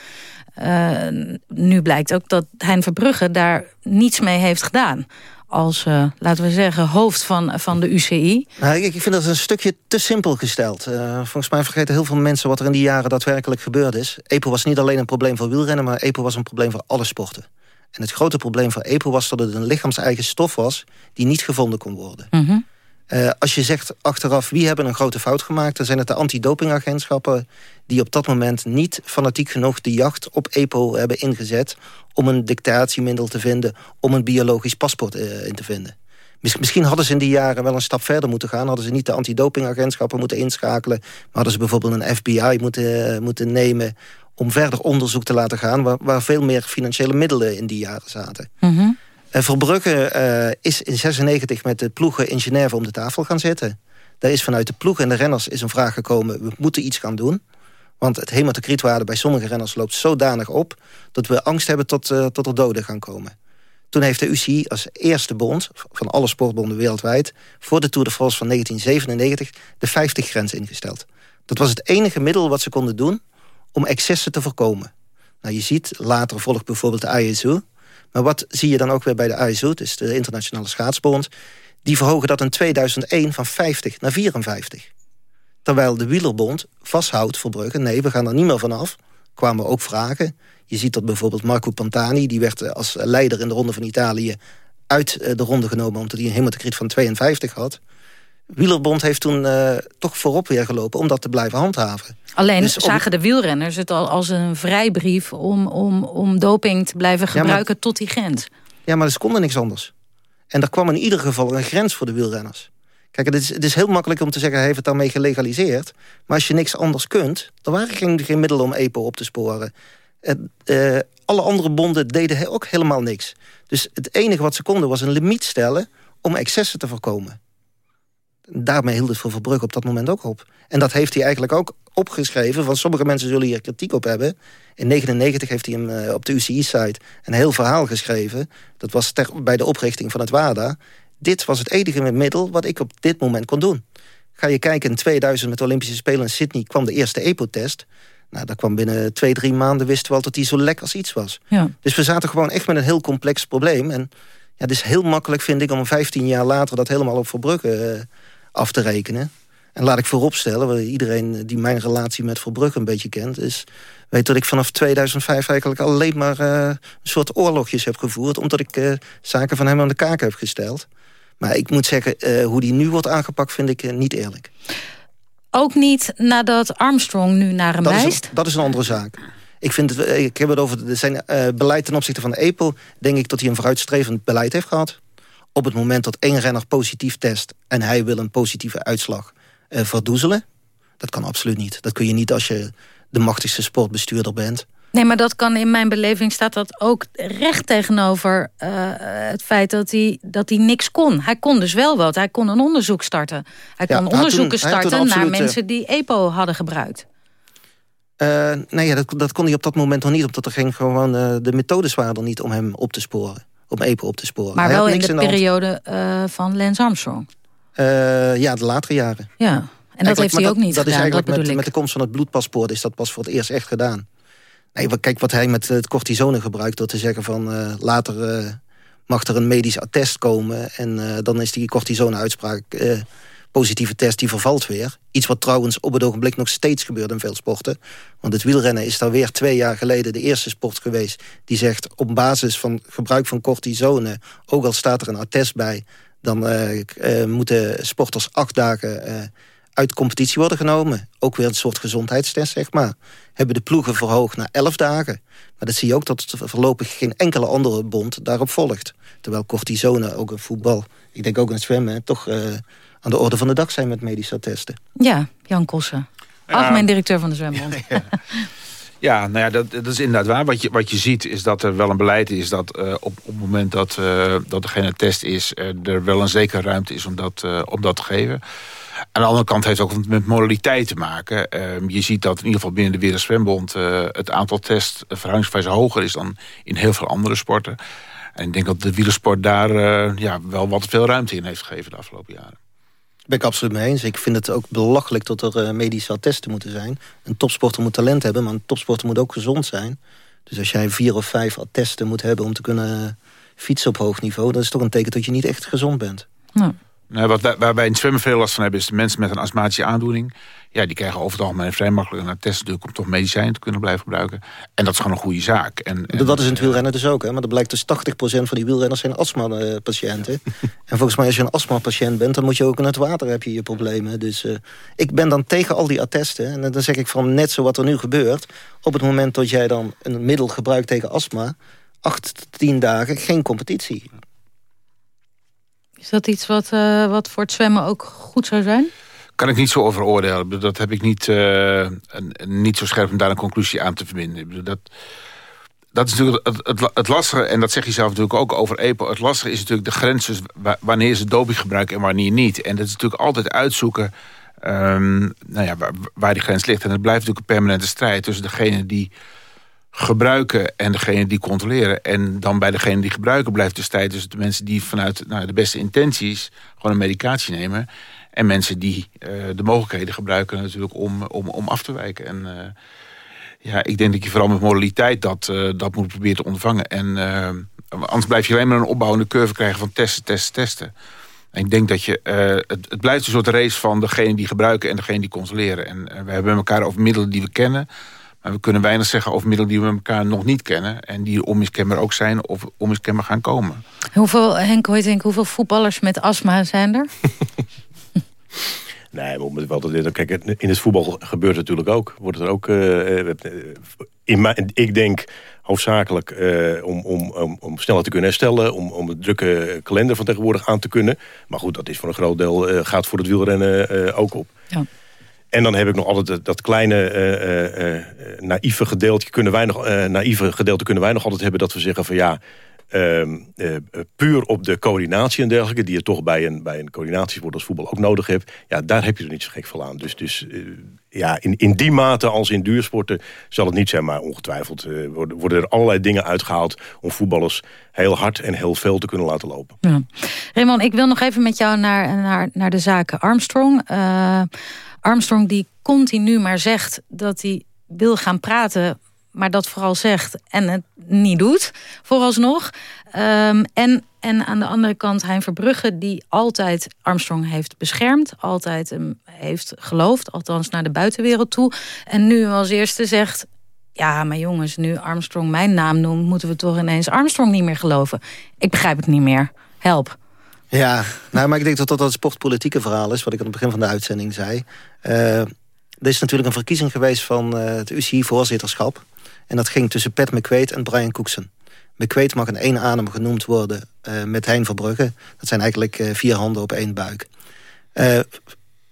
Uh, nu blijkt ook dat Hein Verbrugge daar niets mee heeft gedaan. als, uh, laten we zeggen, hoofd van, van de UCI? Nou, ik, ik vind dat een stukje te simpel gesteld. Uh, volgens mij vergeten heel veel mensen wat er in die jaren daadwerkelijk gebeurd is. EPO was niet alleen een probleem voor wielrennen, maar EPO was een probleem voor alle sporten. En het grote probleem voor EPO was dat het een lichaams-eigen stof was... die niet gevonden kon worden. Mm uh, als je zegt achteraf wie hebben een grote fout gemaakt... dan zijn het de antidopingagentschappen die op dat moment niet fanatiek genoeg... de jacht op EPO hebben ingezet om een dictatiemiddel te vinden... om een biologisch paspoort uh, in te vinden. Misschien hadden ze in die jaren wel een stap verder moeten gaan. Hadden ze niet de antidopingagentschappen moeten inschakelen... maar hadden ze bijvoorbeeld een FBI moeten, uh, moeten nemen... om verder onderzoek te laten gaan... Waar, waar, veel meer financiële middelen in die jaren zaten. Mm. Uh, Verbrugge uh, is in 96 met de ploegen in Genève om de tafel gaan zitten. Daar is vanuit de ploeg en de renners is een vraag gekomen... we moeten iets gaan doen. Want het hematocrietwaarde bij sommige renners loopt zodanig op... dat we angst hebben tot, uh, tot er doden gaan komen. Toen heeft de UCI als eerste bond van alle sportbonden wereldwijd... voor de Tour de France van 1997 de 50-grens ingesteld. Dat was het enige middel wat ze konden doen om excessen te voorkomen. Nou, je ziet, later volgt bijvoorbeeld de ISU... Maar wat zie je dan ook weer bij de ISU, dus de Internationale Schaatsbond... die verhogen dat in 2001 van 50 naar 54. Terwijl de Wielerbond vasthoudt voor Brugge... nee, we gaan er niet meer vanaf. Kwamen ook vragen. Je ziet dat bijvoorbeeld Marco Pantani... die werd eh, als leider in de Ronde van Italië uit eh, de ronde genomen... omdat hij een hematocriet van 52 had. Wielerbond heeft toen uh, toch voorop weer gelopen om dat te blijven handhaven. Alleen dus zagen de wielrenners het al als een vrijbrief... om, om, om doping te blijven gebruiken ja, maar, tot die grens. Ja, maar ze konden niks anders. En er kwam in ieder geval een grens voor de wielrenners. Kijk, het is, het is heel makkelijk om te zeggen... hij heeft het daarmee gelegaliseerd. Maar als je niks anders kunt... er waren geen, geen middelen om EPO op te sporen. En, uh, alle andere bonden deden ook helemaal niks. Dus het enige wat ze konden was een limiet stellen... om excessen te voorkomen daarmee hield het voor Verbrugge op dat moment ook op. En dat heeft hij eigenlijk ook opgeschreven. Van sommige mensen zullen hier kritiek op hebben. In 1999 heeft hij hem uh, op de UCI-site een heel verhaal geschreven. Dat was ter, bij de oprichting van het WADA. Dit was het enige middel wat ik op dit moment kon doen. Ga je kijken, in 2000 met de Olympische Spelen in Sydney... kwam de eerste EPO-test. Nou, dat kwam binnen twee, drie maanden wisten we al dat hij zo lek als iets was. Ja. Dus we zaten gewoon echt met een heel complex probleem. En ja, het is heel makkelijk, vind ik, om 15 jaar later... dat helemaal op Verbrugge uh, af te rekenen. En laat ik vooropstellen, iedereen die mijn relatie met Verbrugge een beetje kent... is weet dat ik vanaf 2005 eigenlijk alleen maar uh, een soort oorlogjes heb gevoerd... omdat ik uh, zaken van hem aan de kaak heb gesteld. Maar ik moet zeggen, uh, hoe die nu wordt aangepakt vind ik niet eerlijk. Ook niet nadat Armstrong nu naar hem dat wijst? Is dat is een andere zaak. Ik, vind het, ik heb het over zijn beleid ten opzichte van de EPO... denk ik dat hij een vooruitstrevend beleid heeft gehad op het moment dat één renner positief test... en hij wil een positieve uitslag uh, verdoezelen... dat kan absoluut niet. Dat kun je niet als je de machtigste sportbestuurder bent. Nee, maar dat kan in mijn beleving staat dat ook recht tegenover uh, het feit dat hij, dat hij niks kon. Hij kon dus wel wat. Hij kon een onderzoek starten. Hij kon onderzoeken toen, starten naar absoluut, mensen die EPO hadden gebruikt. Uh, nee, ja, dat, dat kon hij op dat moment nog niet. Omdat er ging gewoon, uh, de methodes waren er niet om hem op te sporen om EPO op te sporen. Maar wel in de, periode uh, van Lance Armstrong? Uh, ja, de latere jaren. Ja, en dat heeft hij ook niet dat gedaan, is eigenlijk dat met, met, de komst van het bloedpaspoort is dat pas voor het eerst echt gedaan. Nee, kijk wat hij met het cortisone gebruikt... door te zeggen van uh, later mag er een medisch attest komen... en dan is die cortisone-uitspraak positieve test die vervalt weer. Iets wat trouwens op het ogenblik nog steeds gebeurt in veel sporten. Want het wielrennen is daar weer twee jaar geleden de eerste sport geweest... die zegt op basis van gebruik van cortisone... ook al staat er een attest bij... dan uh, uh, moeten sporters acht dagen uh, uit competitie worden genomen. Ook weer een soort gezondheidstest, zeg maar. Hebben de ploegen verhoogd naar elf dagen. Maar dat zie je ook dat voorlopig geen enkele andere bond daarop volgt. Terwijl cortisone ook in voetbal, ik denk ook in het zwemmen... toch aan de orde van de dag zijn met medische attesten. Ja, Jan Kossen, algemeen directeur van de Zwembond. ja. Ja, nou ja, dat, dat, is inderdaad waar. Wat je, wat je ziet is dat er wel een beleid is dat uh, op, op het moment dat, uh, dat er geen test is... Uh, er wel een zekere ruimte is om dat, om dat te geven. Aan de andere kant heeft het ook met moraliteit te maken. Ehm, je ziet dat in ieder geval binnen de Wereldzwembond... het aantal tests verhoudingswijze hoger is dan in heel veel andere sporten. En ik denk dat de wielersport daar ja, wel wat veel ruimte in heeft gegeven de afgelopen jaren ben ik absoluut mee eens. Ik vind het ook belachelijk dat er uh, medische attesten moeten zijn. Een topsporter moet talent hebben, maar een topsporter moet ook gezond zijn. Dus als jij vier of vijf attesten moet hebben om te kunnen fietsen op hoog niveau... dat is toch een teken dat je niet echt gezond bent. Nou. Nou, wat wij, waar wij in het zwemmen veel last van hebben... is de mensen met een astmatische aandoening. Ja, die krijgen over het algemeen vrij makkelijk naar test natuurlijk... om toch medicijnen te kunnen blijven gebruiken. En dat is gewoon een goede zaak. En, en dat is in het wielrennen dus ook. Hè? Maar dat blijkt dus 80% van die wielrenners zijn astma-patiënten. en volgens mij als je een astma-patiënt bent... dan moet je ook in het water heb je je problemen. Dus uh, ik ben dan tegen al die attesten. En dan zeg ik van net zo wat er nu gebeurt. Op het moment dat jij dan een middel gebruikt tegen astma... acht, tien dagen geen competitie. Is dat iets wat, uh, wat voor het zwemmen ook goed zou zijn? Kan ik niet zo over oordelen. Dat heb ik niet, uh, niet zo scherp om daar een conclusie aan te verbinden. Dat, dat is natuurlijk het, het, lastige, en dat zeg je zelf natuurlijk ook over EPO. Het lastige is natuurlijk de grens wanneer ze doping gebruiken en wanneer niet. En dat is natuurlijk altijd uitzoeken um, nou ja, waar, waar, die grens ligt. En het blijft natuurlijk een permanente strijd tussen degene die gebruiken en degene die controleren. En dan bij degene die gebruiken blijft de strijd tussen de mensen die vanuit nou, de beste intenties gewoon een medicatie nemen. En mensen die uh, de mogelijkheden gebruiken natuurlijk om, om, om af te wijken. En uh, ja, ik denk dat je vooral met moraliteit dat, uh, dat moet proberen te ontvangen. En anders blijf je alleen maar een opbouwende curve krijgen van testen, testen, testen. En ik denk dat je, het, het, blijft een soort race van degene die gebruiken en degene die controleren. En we hebben elkaar over middelen die we kennen. Maar we kunnen weinig zeggen over middelen die we elkaar nog niet kennen... en die onmiskenbaar ook zijn of onmiskenbaar gaan komen. Hoeveel, Henk Hoytink, hoeveel voetballers met astma zijn er? Nee, maar wel dat, kijk, in het voetbal gebeurt het natuurlijk ook. Wordt er ook uh, in mijn, ik denk hoofdzakelijk uh, om, om, om, om sneller te kunnen herstellen... om, om het drukke kalender van tegenwoordig aan te kunnen. Maar goed, dat is voor een groot deel uh, gaat voor het wielrennen ook op. Ja. En dan heb ik nog altijd dat kleine uh, uh, naïeve gedeelte kunnen wij nog naïeve gedeelte kunnen wij nog altijd hebben dat we zeggen van ja uh, uh, puur op de coördinatie en dergelijke... die je toch bij een, bij een coördinatiesport als voetbal ook nodig hebt... ja, daar heb je er niet zo gek veel aan. Dus, dus uh, ja, in, in die mate als in duursporten zal het niet zijn... maar ongetwijfeld worden, worden er allerlei dingen uitgehaald... om voetballers heel hard en heel veel te kunnen laten lopen. Ja. Raymond, ik wil nog even met jou naar, naar, naar de zaken Armstrong... Armstrong die continu maar zegt dat hij wil gaan praten... maar dat vooral zegt en het niet doet, vooralsnog. Um, en, en aan de andere kant Hein Verbrugge... die altijd Armstrong heeft beschermd. Altijd hem heeft geloofd, althans naar de buitenwereld toe. En nu als eerste zegt... ja, maar jongens, nu Armstrong mijn naam noemt... moeten we toch ineens Armstrong niet meer geloven. Ik begrijp het niet meer. Help. Ja, nou, maar ik denk dat dat sportpolitieke verhaal is... wat ik aan het begin van de uitzending zei. Uh, er is natuurlijk een verkiezing geweest van uh, het UCI-voorzitterschap. En dat ging tussen Pat McQuaid en Brian Cookson. McQuaid mag in één adem genoemd worden uh, met Hein Verbrugge. Dat zijn eigenlijk vier handen op één buik.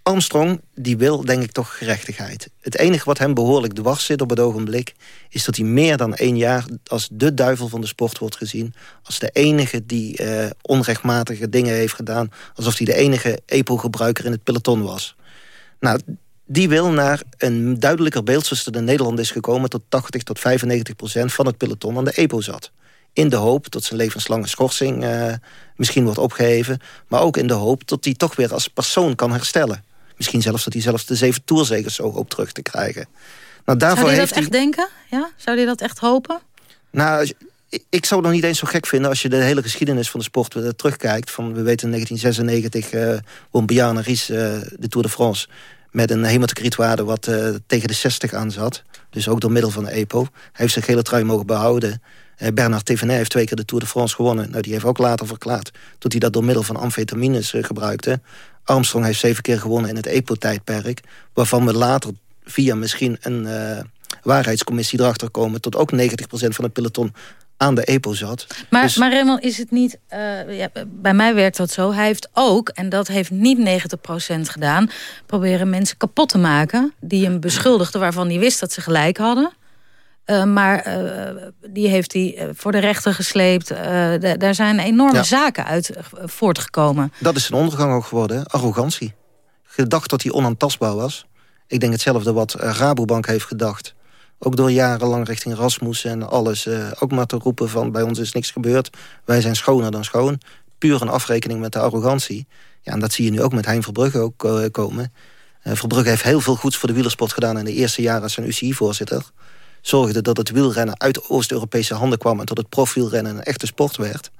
Armstrong die wil denk ik toch gerechtigheid. Het enige wat hem behoorlijk dwars zit op het ogenblik... is dat hij meer dan één jaar als de duivel van de sport wordt gezien. Als de enige die uh, onrechtmatige dingen heeft gedaan. Alsof hij de enige EPO-gebruiker in het peloton was. Nou, die wil naar een duidelijker beeld... zoals er in Nederland is gekomen... tot 80 tot 95 procent van het peloton aan de EPO zat. In de hoop dat zijn levenslange schorsing uh, misschien wordt opgeheven. Maar ook in de hoop dat hij toch weer als persoon kan herstellen. Misschien zelfs dat hij zelfs de zeven toerzegers zo hoopt terug te krijgen. Nou, daarvoor zou je dat echt denken? Ja? Zou je dat echt hopen? Nou, ik zou het nog niet eens zo gek vinden... als je de hele geschiedenis van de sport terugkijkt. Van, we weten in 1996 uh, won Bjarne Ries uh, de Tour de France... met een hematocrietwaarde wat uh, tegen de 60 aan zat. Dus ook door middel van de EPO. Hij heeft zijn gele trui mogen behouden. Uh, Bernard Thévenet heeft twee keer de Tour de France gewonnen. Nou, die heeft ook later verklaard dat hij dat door middel van amfetamines gebruikte. Armstrong heeft zeven keer gewonnen in het EPO-tijdperk... waarvan we later via misschien een uh, waarheidscommissie erachter komen... tot ook 90% van het peloton aan de EPO zat. Maar, dus... maar Raymond, is het niet... Uh, ja, bij mij werkt dat zo. Hij heeft ook, en dat heeft niet 90% gedaan... proberen mensen kapot te maken... die hem beschuldigden waarvan hij wist dat ze gelijk hadden... Uh, maar uh, die heeft hij voor de rechter gesleept. Daar zijn enorme ja. zaken uit voortgekomen. Dat is zijn ondergang ook geworden, arrogantie. Gedacht dat hij onaantastbaar was. Ik denk hetzelfde wat Rabobank heeft gedacht. Ook door jarenlang richting Rasmus en alles. ook maar te roepen van bij ons is niks gebeurd. Wij zijn schoner dan schoon. Puur een afrekening met de arrogantie. Ja, en dat zie je nu ook met Hein Verbrugge ook komen. Verbrugge heeft heel veel goeds voor de wielersport gedaan... in de eerste jaren als zijn UCI-voorzitter zorgde dat het wielrennen uit Oost-Europese handen kwam... en dat het profielrennen een echte sport werd.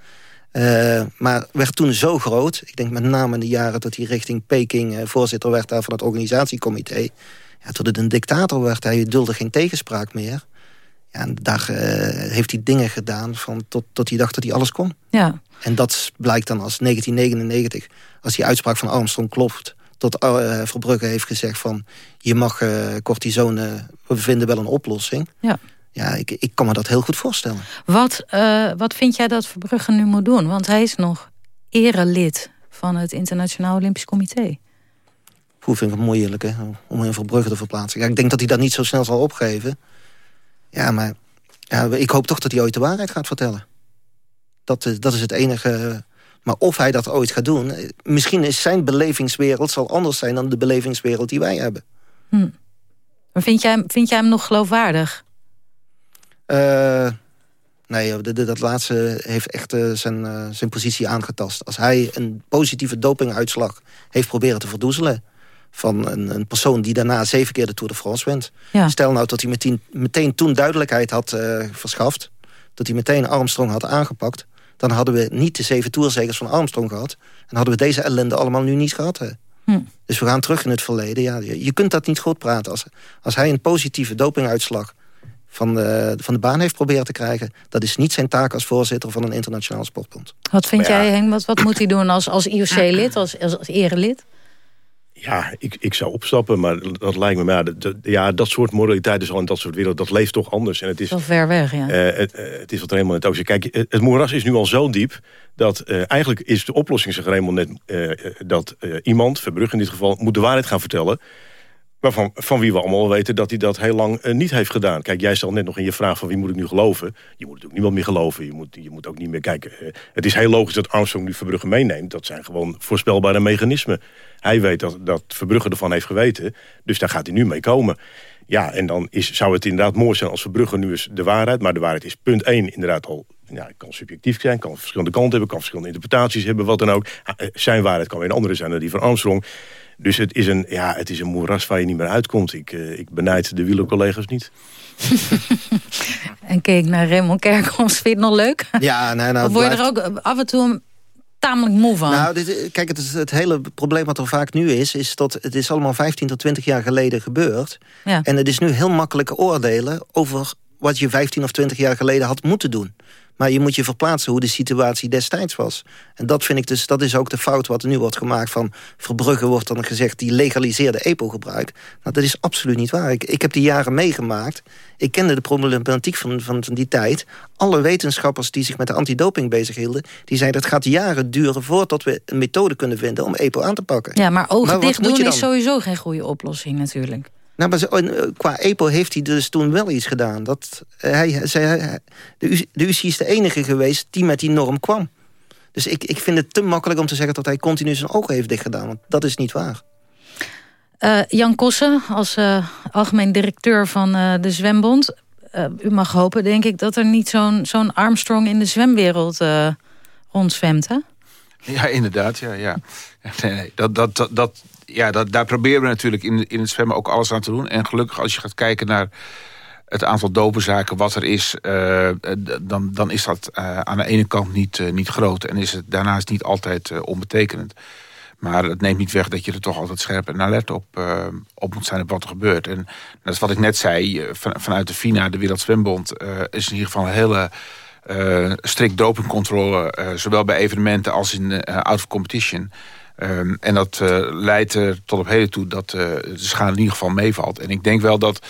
Uh, maar werd toen zo groot, ik denk met name in de jaren... dat hij richting Peking uh, voorzitter werd daar van het organisatiecomité... Ja, tot het een dictator werd, hij dulde geen tegenspraak meer... Ja, en daar uh, heeft hij dingen gedaan van tot, tot hij dacht dat hij alles kon. Ja. En dat blijkt dan als 1999, als die uitspraak van Armstrong klopt... tot uh, Verbrugge heeft gezegd van... je mag uh, cortisone, we vinden wel een oplossing. Ja. Ja, ik, ik kan me dat heel goed voorstellen. Wat, wat vind jij dat Verbrugge nu moet doen? Want hij is nog erelid van het Internationaal Olympisch Comité. Hoe vind ik het moeilijk hè, om in Verbrugge te verplaatsen. Ja, ik denk dat hij dat niet zo snel zal opgeven... Ja, maar ja, ik hoop toch dat hij ooit de waarheid gaat vertellen. Dat, eh, dat is het enige... Maar of hij dat ooit gaat doen... Eh, misschien is zijn belevingswereld zal anders zijn... dan de belevingswereld die wij hebben. Hm. Maar vind jij, vind jij hem nog geloofwaardig? Uh, nee, de, dat laatste heeft echt uh, zijn, uh, zijn positie aangetast. Als hij een positieve dopinguitslag heeft proberen te verdoezelen van een, een, persoon die daarna zeven keer de Tour de France wint. Ja. Stel nou dat hij meteen, meteen toen duidelijkheid had verschaft... dat hij meteen Armstrong had aangepakt... dan hadden we niet de zeven toerzegers van Armstrong gehad... en hadden we deze ellende allemaal nu niet gehad. Hè. Hm. Dus we gaan terug in het verleden. Ja, je, je kunt dat niet goed praten. Als, als hij een positieve dopinguitslag van de, van de baan heeft proberen te krijgen... dat is niet zijn taak als voorzitter van een internationaal sportbond. Wat vind ja. jij, Henk? Wat, wat moet hij doen als, als IOC-lid, als, als, als erelid? Ja, ik, ik zou opstappen, maar dat lijkt me... Maar ja, dat, ja, dat soort moraliteit is al in dat soort wereld, dat leeft toch anders. En het is wel ver weg, ja. Uh, het, uh, het, is wat helemaal net ook zegt. Kijk, het, het moeras is nu al zo diep... dat uh, eigenlijk is de oplossing zich er helemaal net... dat iemand, Verbrugge in dit geval, moet de waarheid gaan vertellen... Waarvan, van wie we allemaal weten dat hij dat heel lang uh, niet heeft gedaan. Kijk, jij stelt net nog in je vraag van wie moet ik nu geloven. Je moet natuurlijk niemand meer geloven. Je moet, je moet ook niet meer kijken. Uh, het is heel logisch dat Armstrong nu Verbrugge meeneemt. Dat zijn gewoon voorspelbare mechanismen. Hij weet dat, dat Verbrugge ervan heeft geweten. Dus daar gaat hij nu mee komen. Ja, en dan is, zou het inderdaad mooi zijn als Verbrugge nu is de waarheid. Maar de waarheid is punt 1 inderdaad al... Ja, kan subjectief zijn, kan verschillende kanten hebben... kan verschillende interpretaties hebben, wat dan ook. Zijn waarheid kan weer een andere zijn dan die van Armstrong. Dus het is, een, ja, het is een moeras waar je niet meer uitkomt. Ik, uh, ik benijd de wielercollega's niet. en keek naar Raymond Kerkhoffs. Vind je het nog leuk? Ja, nee, nou, of word je er ook af en toe tamelijk moe van? Nou, dit, kijk, het, is het hele probleem wat er vaak nu is... is dat het is allemaal 15 tot 20 jaar geleden gebeurd. Ja. En het is nu heel makkelijk oordelen over wat je 15 of 20 jaar geleden had moeten doen. Maar je moet je verplaatsen hoe de situatie destijds was. En dat vind ik dus, dat is ook de fout wat er nu wordt gemaakt van Verbrugge wordt dan gezegd die legaliseerde EPO-gebruik. Nou, dat is absoluut niet waar. Ik, ik heb die jaren meegemaakt. Ik kende de problematiek van, van, van die tijd. Alle wetenschappers die zich met de antidoping bezighielden, die zeiden het gaat jaren duren voordat we een methode kunnen vinden om EPO aan te pakken. Ja, maar ogen Maar dicht doen is sowieso geen goede oplossing natuurlijk. Nou, maar zo- eh, qua EPO heeft hij dus toen wel iets gedaan. Dat, eh, hij, zei, de, U- de UCI is de enige geweest die met die norm kwam. Dus ik, ik vind het te makkelijk om te zeggen dat hij continu zijn ogen heeft dichtgedaan. Want dat is niet waar. Eh, Jan Kossen, als algemeen directeur van de Zwembond. U mag hopen, denk ik, dat er niet zo'n zo'n Armstrong in de zwemwereld rondzwemt, hè? Ja, inderdaad. Ja, ja. Nee, nee, dat, dat, dat, ja, dat, daar proberen we natuurlijk in, in het zwemmen ook alles aan te doen. En gelukkig als je gaat kijken naar het aantal dopenzaken wat er is... eh, dan, dan is dat eh, aan de ene kant niet, eh, niet groot. En is het daarnaast niet altijd onbetekenend. Maar het neemt niet weg dat je er toch altijd scherp en alert op, op moet zijn op wat er gebeurt. En dat is wat ik net zei, van, vanuit de FINA, de Wereldzwembond... is in ieder geval een hele strikt dopingcontrole... eh, zowel bij evenementen als in eh, out of competition... Ehm, en dat eh, leidt er tot op heden toe dat eh, de schade in ieder geval meevalt. En ik denk wel dat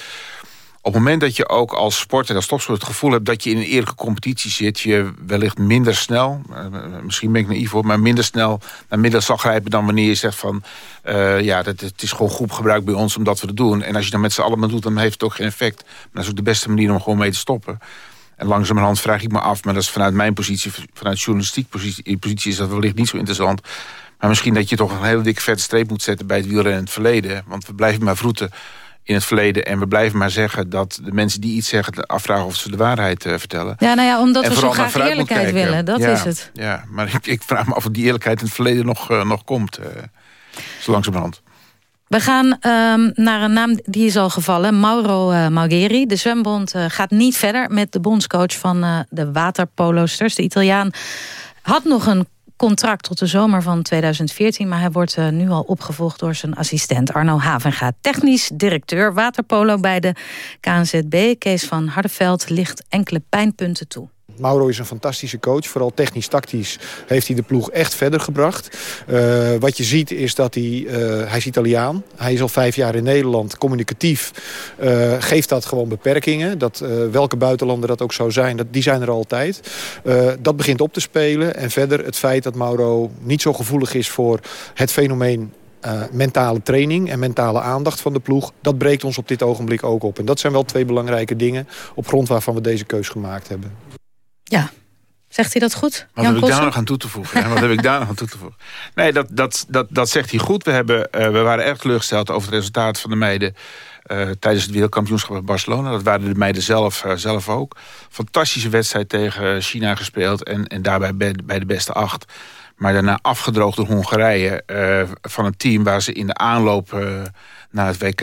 op het moment dat je ook als sporter en als topsport het gevoel hebt... dat je in een eerlijke competitie zit, je wellicht minder snel... eh, misschien ben ik naïef hoor, maar minder snel naar middelen zal grijpen... dan wanneer je zegt van, eh, ja, dat, het is gewoon groepgebruik bij ons omdat we het doen. En als je dat met z'n allen doet, dan heeft het ook geen effect. Maar dat is ook de beste manier om gewoon mee te stoppen. En langzamerhand vraag ik me af, maar dat is vanuit mijn positie... vanuit journalistiek positie, positie is dat wellicht niet zo interessant... Maar misschien dat je toch een hele dikke vette streep moet zetten... bij het wielrennen in het verleden. Want we blijven maar vroeten in het verleden. En we blijven maar zeggen dat de mensen die iets zeggen... afvragen of ze de waarheid eh, vertellen. Ja, nou ja, omdat En we zo graag eerlijkheid willen. Dat Ja, is het. Ja, maar ik, ik vraag me af of die eerlijkheid in het verleden nog, eh, nog komt. eh zo langzamerhand. We gaan ehm, naar een naam die is al gevallen. Mauro uh. De zwembond uh, gaat niet verder met de bondscoach van uh, de waterpolosters. De Italiaan had nog een contract tot de zomer van 2014... maar hij wordt nu al opgevolgd door zijn assistent Arno Havenga. Technisch directeur waterpolo bij de KNZB. Kees van Hardeveld ligt enkele pijnpunten toe. Mauro is een fantastische coach. Vooral technisch-tactisch heeft hij de ploeg echt verder gebracht. Uh, wat je ziet is dat hij... Uh, hij is Italiaan. Hij is al vijf jaar in Nederland. Communicatief uh, geeft dat gewoon beperkingen. Dat, welke buitenlander dat ook zou zijn, dat, die zijn er altijd. dat begint op te spelen. En verder het feit dat Mauro niet zo gevoelig is voor het fenomeen mentale training en mentale aandacht van de ploeg... dat breekt ons op dit ogenblik ook op. En dat zijn wel twee belangrijke dingen... op grond waarvan we deze keus gemaakt hebben. Ja, Zegt hij dat goed? Wat Jan heb ik daar nog aan toe te voegen? Ja, wat heb ik daar nog aan toe te voegen? Nee, dat, dat, dat, dat zegt hij goed. We, hebben, uh, we waren erg teleurgesteld over het resultaat van de meiden... Uh, tijdens het wereldkampioenschap in Barcelona. Dat waren de meiden zelf, uh, zelf ook. Fantastische wedstrijd tegen China gespeeld. En, en daarbij bij, bij de beste acht. Maar daarna afgedroogd door Hongarije. van een team waar ze in de aanloop naar het WK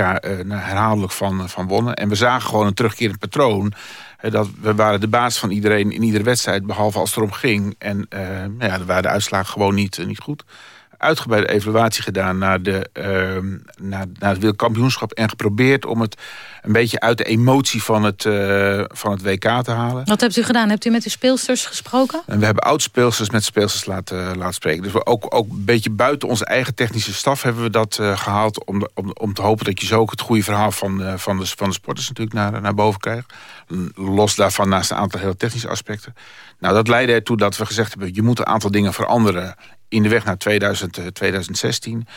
herhaaldelijk van, van wonnen. En we zagen gewoon een terugkerend patroon dat we waren de baas van iedereen in iedere wedstrijd, behalve als het erom ging. En uh, ja, er waren de uitslagen gewoon niet, niet goed. Uitgebreide evaluatie gedaan naar, de, uh, naar, naar het wereldkampioenschap... en geprobeerd om het een beetje uit de emotie van het, uh, van het WK te halen. Wat hebt u gedaan? Hebt u met de speelsters gesproken? En we hebben oud-speelsters met speelsters laten, laten spreken. Dus we ook, ook een beetje buiten onze eigen technische staf hebben we dat uh, gehaald... Om, om, om te hopen dat je zo ook het goede verhaal van, uh, van, de, van de sporters natuurlijk naar, naar boven krijgt. Los daarvan naast een aantal hele technische aspecten. Nou, dat leidde ertoe dat we gezegd hebben... je moet een aantal dingen veranderen in de weg naar 2000, 2016...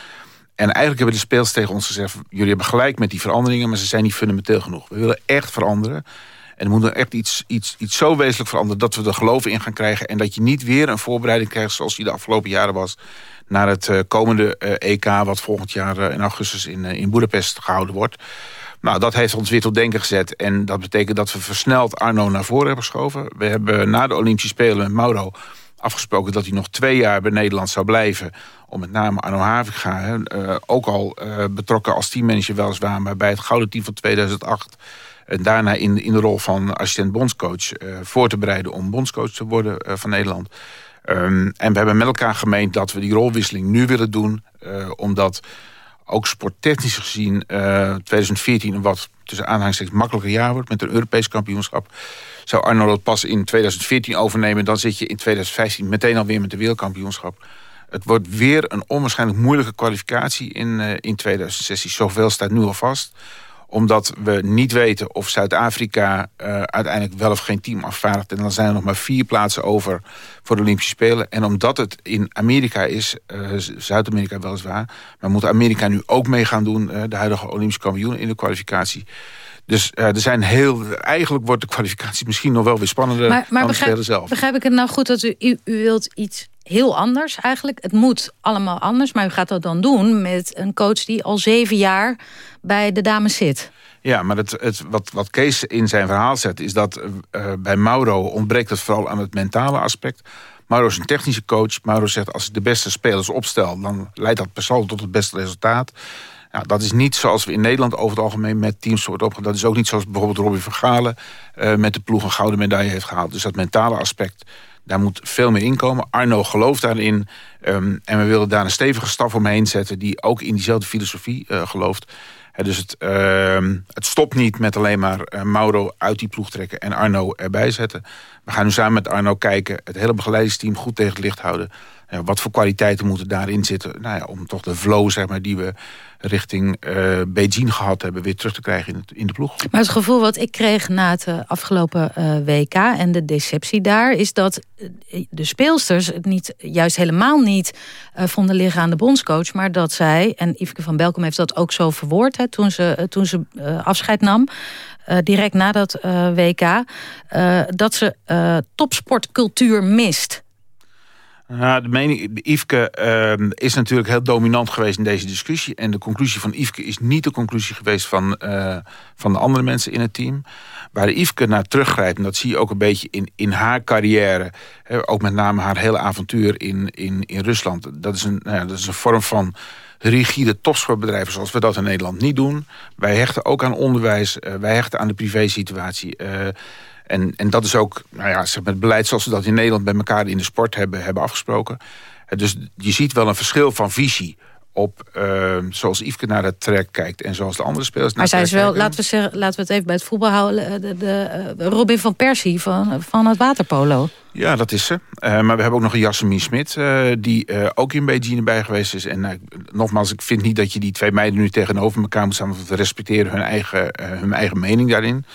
En eigenlijk hebben de speels tegen ons gezegd... jullie hebben gelijk met die veranderingen, maar ze zijn niet fundamenteel genoeg. We willen echt veranderen. En er moet er echt iets, iets, iets zo wezenlijk veranderen... dat we er geloof in gaan krijgen... en dat je niet weer een voorbereiding krijgt... zoals die de afgelopen jaren was... naar het uh, komende uh, EK... wat volgend jaar in augustus in, in Boedapest gehouden wordt. Nou, dat heeft ons weer tot denken gezet. En dat betekent dat we versneld Arno naar voren hebben geschoven. We hebben na de Olympische Spelen met Mauro afgesproken dat hij nog twee jaar bij Nederland zou blijven. Om met name Arno Haviga, uh, ook al uh, betrokken als teammanager weliswaar... maar bij het gouden team van 2008... en daarna in, in de rol van assistent bondscoach... Voor te bereiden om bondscoach te worden van Nederland. Um, en we hebben met elkaar gemeend dat we die rolwisseling nu willen doen... omdat ook sporttechnisch gezien 2014 een wat tussen aanhalingstekens makkelijker jaar wordt... met een Europees kampioenschap zou Arno dat pas in 2014 overnemen... dan zit je in 2015 meteen alweer met de wereldkampioenschap. Het wordt weer een onwaarschijnlijk moeilijke kwalificatie in, uh, in 2016. Zoveel staat nu al vast omdat we niet weten of Zuid-Afrika uh, uiteindelijk wel of geen team afvaardigt. En dan zijn er nog maar vier plaatsen over voor de Olympische Spelen. En omdat het in Amerika is, uh, Zuid-Amerika weliswaar... maar moet Amerika nu ook mee gaan doen, de huidige Olympische kampioen in de kwalificatie... Dus uh, er zijn heel, eigenlijk wordt de kwalificatie misschien nog wel weer spannender maar, maar dan begrijp, de zelf. Begrijp ik het nou goed dat u, u, u wilt iets heel anders eigenlijk? Het moet allemaal anders, maar u gaat dat dan doen met een coach die al zeven jaar bij de dames zit. Ja, maar het, het, wat, wat Kees in zijn verhaal zet... is dat uh, bij Mauro ontbreekt het vooral aan het mentale aspect. Mauro is een technische coach. Mauro zegt, als ik de beste spelers opstel... dan leidt dat per saldo tot het beste resultaat. Nou, dat is niet zoals we in Nederland over het algemeen met teams worden opgedaan. Dat is ook niet zoals bijvoorbeeld Robbie Vergalen uh, met de ploeg een gouden medaille heeft gehaald. Dus dat mentale aspect, daar moet veel meer inkomen. Arno gelooft daarin. Um, en we willen daar een stevige staf omheen zetten... die ook in diezelfde filosofie uh, gelooft. Dus het, uh, het stopt niet met alleen maar uh, Mauro uit die ploeg trekken... en Arno erbij zetten. We gaan nu samen met Arno kijken... het hele begeleidingsteam goed tegen het licht houden... Wat voor kwaliteiten moeten daarin zitten... Nou ja, om toch de flow zeg maar, die we richting uh, Beijing gehad hebben... weer terug te krijgen in, in de ploeg. Maar het gevoel wat ik kreeg na het uh, afgelopen uh, WK... en de deceptie daar... is dat de speelsters het niet, juist helemaal niet vonden liggen aan de bondscoach... maar dat zij, en Yveske van Belkom heeft dat ook zo verwoord... Hè, toen ze, toen ze afscheid nam... direct na dat WK... dat ze topsportcultuur mist... Nou, de mening, Yveske uh, is natuurlijk heel dominant geweest in deze discussie. En de conclusie van Yveske is niet de conclusie geweest van, uh, van de andere mensen in het team. Waar Yveske naar teruggrijpt, en dat zie je ook een beetje in, in haar carrière. Hè, ook met name haar hele avontuur in, in, in Rusland. Dat is, een, nou ja, dat is een vorm van rigide topsportbedrijven zoals we dat in Nederland niet doen. Wij hechten ook aan onderwijs, uh, wij hechten aan de privésituatie. Uh, en, en dat is ook nou ja, zeg maar het beleid zoals we dat in Nederland bij elkaar in de sport hebben, hebben afgesproken. dus je ziet wel een verschil van visie op uh, zoals Yveske naar het trek kijkt en zoals de andere spelers maar zij is wel, laten we, zeggen, laten we het even bij het voetbal houden, de, de, de Robin van Persie van, van het waterpolo. Ja, dat is ze. Uh, maar we hebben ook nog een Jasmin Smit, die ook in Beijing bij geweest is. En nogmaals, ik vind niet dat je die twee meiden nu tegenover elkaar moet staan. Want we respecteren hun eigen, hun eigen mening daarin.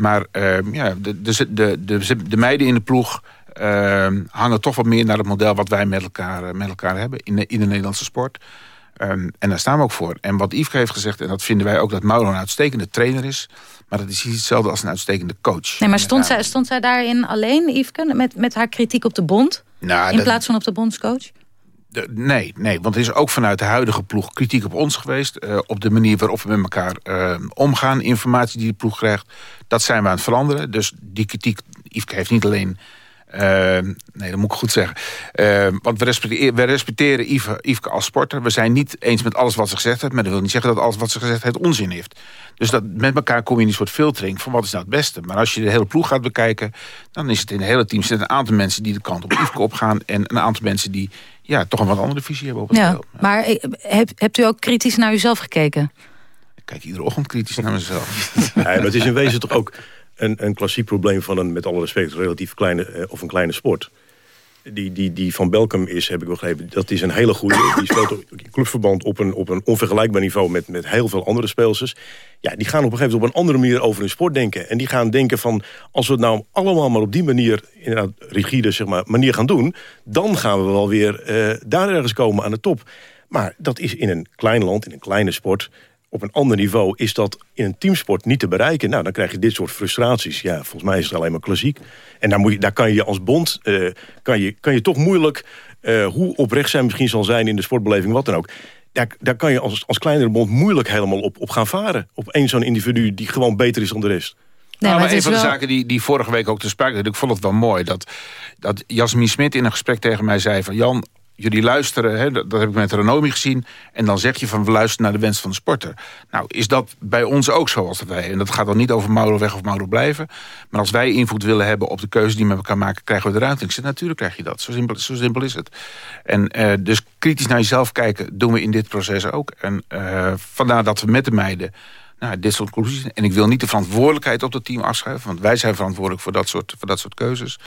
Maar ehm, ja, de, de, de, de, de meiden in de ploeg ehm, hangen toch wat meer naar het model wat wij met elkaar, met elkaar hebben in de, in de Nederlandse sport. Um, en daar staan we ook voor. En wat Yves heeft gezegd, en dat vinden wij ook... dat Mauro een uitstekende trainer is... maar dat is niet hetzelfde als een uitstekende coach. Nee, maar stond, zij, stond zij daarin alleen, Yveske... met, met haar kritiek op de bond? Nou, in plaats van op de bondscoach? Nee, nee, want er is ook vanuit de huidige ploeg kritiek op ons geweest. Uh, op de manier waarop we met elkaar uh, omgaan. Informatie die de ploeg krijgt, dat zijn we aan het veranderen. Dus die kritiek, Yveske heeft niet alleen uh, nee, dat moet ik goed zeggen. Uh, want we respecteren, we respecteren Yves, als sporter. We zijn niet eens met alles wat ze gezegd heeft. Maar dat wil niet zeggen dat alles wat ze gezegd heeft onzin heeft. Dus dat, met elkaar kom je in een soort filtering van wat is nou het beste. Maar als je de hele ploeg gaat bekijken... dan is het in het hele team zitten een aantal mensen die de kant op Yves opgaan... en een aantal mensen die ja, toch een wat andere visie hebben op het ja, spel. Ja. Maar eh, heb, hebt u ook kritisch naar uzelf gekeken? Ik kijk iedere ochtend kritisch naar mezelf. nee, maar het is in wezen toch ook een, een klassiek probleem van een, met alle respect, relatief kleine eh, of een kleine sport. Die, die, die van Belkom is, heb ik begrepen, dat is een hele goede. Die speelt in clubverband op een, op een onvergelijkbaar niveau met, met heel veel andere speelsters. Ja, die gaan op een gegeven moment op een andere manier over hun sport denken. En die gaan denken van, als we het nou allemaal maar op die manier, inderdaad rigide zeg maar, manier gaan doen, dan gaan we wel weer uh, daar ergens komen aan de top. Maar dat is in een klein land, in een kleine sport op een ander niveau is dat in een teamsport niet te bereiken. Nou, dan krijg je dit soort frustraties. Ja, volgens mij is het alleen maar klassiek. En daar, moet je, daar kan je als bond uh, kan je, kan je toch moeilijk... Uh, hoe oprecht zij misschien zal zijn in de sportbeleving, wat dan ook... Daar, daar kan je als, als kleinere bond moeilijk helemaal op, op gaan varen. Op één zo'n individu die gewoon beter is dan de rest. Nee, nou, maar een van de zaken die, die vorige week ook te sprake ik vond het wel mooi... dat, dat Jasmin Smit in een gesprek tegen mij zei van... Jan, jullie luisteren, hè, dat, heb ik met Renomi gezien... en dan zeg je van we luisteren naar de wens van de sporter. Nou, is dat bij ons ook zo als wij? En dat gaat dan niet over Mauro weg of Mauro blijven. Maar als wij invloed willen hebben op de keuze die we met elkaar maken... krijgen we de ruimte. Ik zeg, natuurlijk krijg je dat. Zo simpel, zo simpel is het. En uh, dus kritisch naar jezelf kijken doen we in dit proces ook. En uh, vandaar dat we met de meiden nou, dit soort conclusies. En ik wil niet de verantwoordelijkheid op het team afschuiven... want wij zijn verantwoordelijk voor dat soort, voor dat soort keuzes.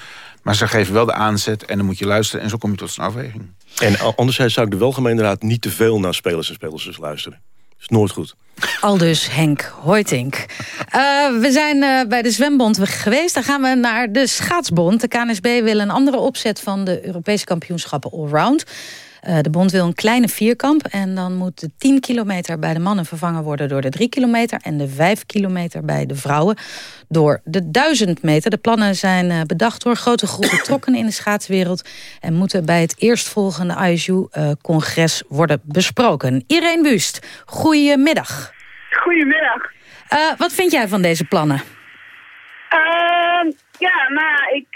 Maar ze geven wel de aanzet en dan moet je luisteren... en zo kom je tot een afweging. En anderzijds zou ik de welgemeente niet te veel naar spelers en spelers luisteren. Dat is nooit goed. Aldus Henk Hoytink. Uh, we zijn uh, bij de zwembond geweest. Dan gaan we naar de schaatsbond. De KNSB wil een andere opzet van de Europese kampioenschappen allround. Uh, de bond wil een kleine vierkamp. En dan moet de 10 kilometer bij de mannen vervangen worden door de 3 kilometer. En de 5 kilometer bij de vrouwen door de 1000 meter. De plannen zijn uh, bedacht door grote groepen betrokkenen in de schaatswereld. En moeten bij het eerstvolgende ISU-congres uh, worden besproken. Irene Wust, goedemiddag. Goedemiddag. Uh, wat vind jij van deze plannen? Ehm, ja, nou, ik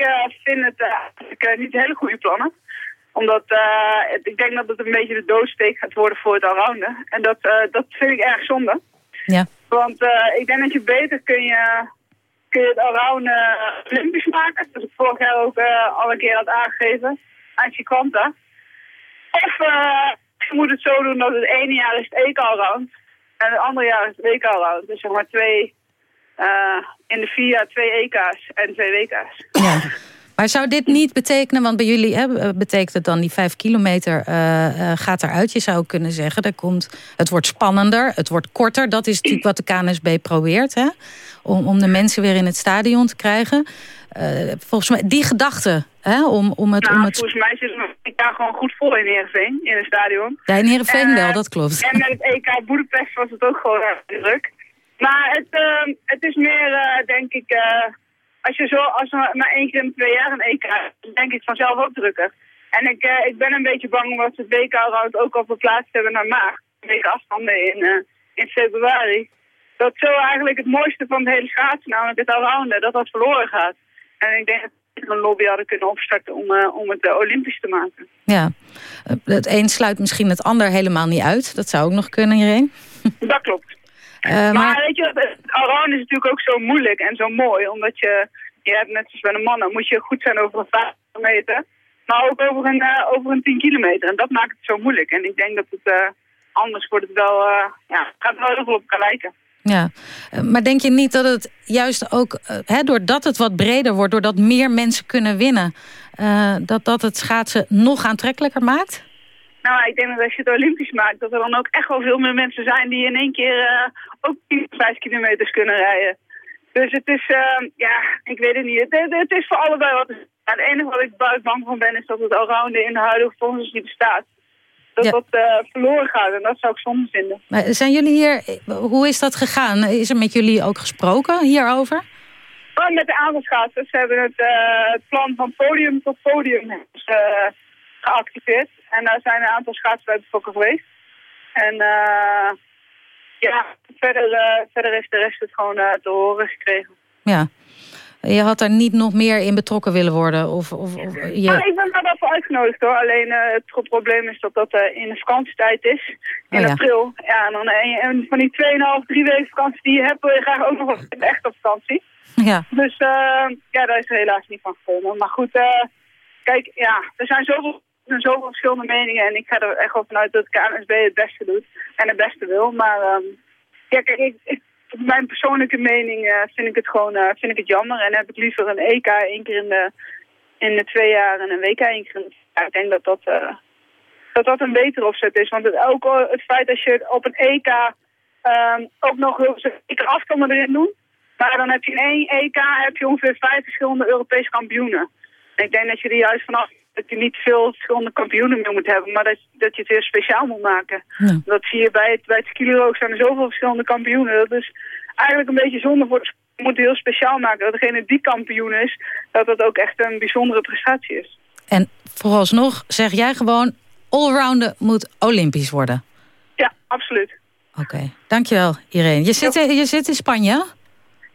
vind het niet hele goede plannen omdat uh, ik denk dat het een beetje de doodsteek gaat worden voor het allrounden. En dat, uh, dat vind ik erg zonde. Ja. Want uh, ik denk dat je beter kun je, kun je het allrounden olympisch maken. Dat ik vorig jaar ook al een keer had aangegeven. Aan Chiquanta. Of je moet het zo doen dat het ene jaar is het EK allround. En het andere jaar is het WK allround. Dus zeg maar twee... in de vier jaar twee EK's en twee WK's. Ja. Maar zou dit niet betekenen, want bij jullie hè, betekent het dan die vijf kilometer uh, uh, gaat eruit. Je zou kunnen zeggen, er komt, het wordt spannender, het wordt korter. Dat is natuurlijk wat de KNSB probeert, hè? Om, om de mensen weer in het stadion te krijgen. Uh, volgens mij, die gedachte, hè, om, om het... Nou, om het... volgens mij zit het daar gewoon goed vol in Heerenveen, in het stadion. Ja, in Heerenveen wel, dat klopt. En met het EK Boedapest was het ook gewoon druk. Maar het, het is meer, denk ik als je zo, als we maar één keer in twee jaar een EK denk ik vanzelf ook drukker. En ik, uh, ik ben een beetje bang omdat we het WK-round ook al verplaatst hebben naar Maag. Weken afstanden in, uh, in februari. Dat zo eigenlijk het mooiste van het hele schaatsen, namelijk het allrounden, dat dat verloren gaat. En ik denk dat beter een lobby hadden kunnen opstarten om, eh, om het Olympisch te maken. Ja, het een sluit misschien het ander helemaal niet uit. Dat zou ook nog kunnen, iedereen. Dat klopt. Maar... maar... weet je, het allround is natuurlijk ook zo moeilijk en zo mooi. Omdat je, je hebt net zoals bij de mannen, moet je goed zijn over een 5 meter. Maar ook over een, over een 10 kilometer. En dat maakt het zo moeilijk. En ik denk dat het anders wordt het wel, ja, gaat wel heel veel op elkaar lijken. Ja, maar denk je niet dat het juist ook, hè, doordat het wat breder wordt... doordat meer mensen kunnen winnen... Uh, dat dat het schaatsen nog aantrekkelijker maakt? Nou, ik denk dat als je het olympisch maakt... dat er dan ook echt wel veel meer mensen zijn... die in één keer uh, ook 10, 5 kilometers kunnen rijden. Dus het is, uh, ja, ik weet het niet. Het, het is voor allebei wat. Het enige wat ik bang van ben... is dat het allrounder in de huidige fondsen niet bestaat dat ja. dat uh, verloren gaat. En dat zou ik zonde vinden. Maar zijn jullie hier, hoe is dat gegaan? Is er met jullie ook gesproken hierover? Oh, met de aanvalschaatsers. Ze hebben het, uh, het, plan van podium tot podium geactiveerd. En daar zijn een aantal bij betrokken geweest. En ja, verder, verder is de rest het gewoon te horen gekregen. Ja. Je had daar niet nog meer in betrokken willen worden? Of, of, of je... ja, ik ben daar wel voor uitgenodigd hoor. Alleen uh, het probleem is dat dat uh, in de vakantietijd is. In Oh, ja. april. Ja, en dan uh, en van die 2,5, 3 weken vakantie die je hebt, wil je graag ook nog wel echt op vakantie. Ja. Dus ja, daar is er helaas niet van gekomen. Maar goed, kijk, ja, er zijn zoveel, zijn zoveel verschillende meningen. En ik ga er echt wel vanuit dat KNSB het beste doet. En het beste wil. Maar um, ja, kijk, ik, ik mijn persoonlijke mening uh, vind ik het gewoon uh, vind ik het jammer. En heb ik liever een EK één keer in de, in de twee jaar en een WK één keer in de ja, Ik denk dat dat, uh, dat dat een betere opzet is. Want het, ook het feit dat je op een EK um, ook nog zeker afstanden erin doen. Maar dan heb je in één EK heb je ongeveer vijf verschillende Europese kampioenen. En ik denk dat je er juist vanaf dat je niet veel verschillende kampioenen meer moet hebben, maar dat, dat je het weer speciaal moet maken. Ja. Dat zie je bij het, bij het skiloog zijn er zoveel verschillende kampioenen. Dat is eigenlijk een beetje zonde voor het we moeten heel speciaal maken. Dat degene die kampioen is, dat dat ook echt een bijzondere prestatie is. En vooralsnog zeg jij gewoon, allrounder moet olympisch worden. Ja, absoluut. Oké, okay. dankjewel Irene. Je zit, je zit in Spanje?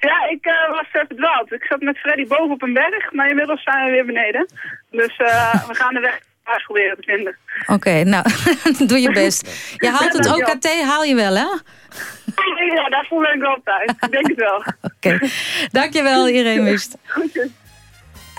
Ja, ik uh, was uh, verdwaald. Ik zat met Freddy boven op een berg, maar inmiddels zijn we weer beneden. Dus uh, we gaan de weg proberen te vinden. Oké, okay, nou, doe je best. Je haalt het OKT, haal je wel, hè? Ja, daar voel ik wel thuis. Ik denk het wel. Oké, okay. dankjewel Irene Wust. Goed.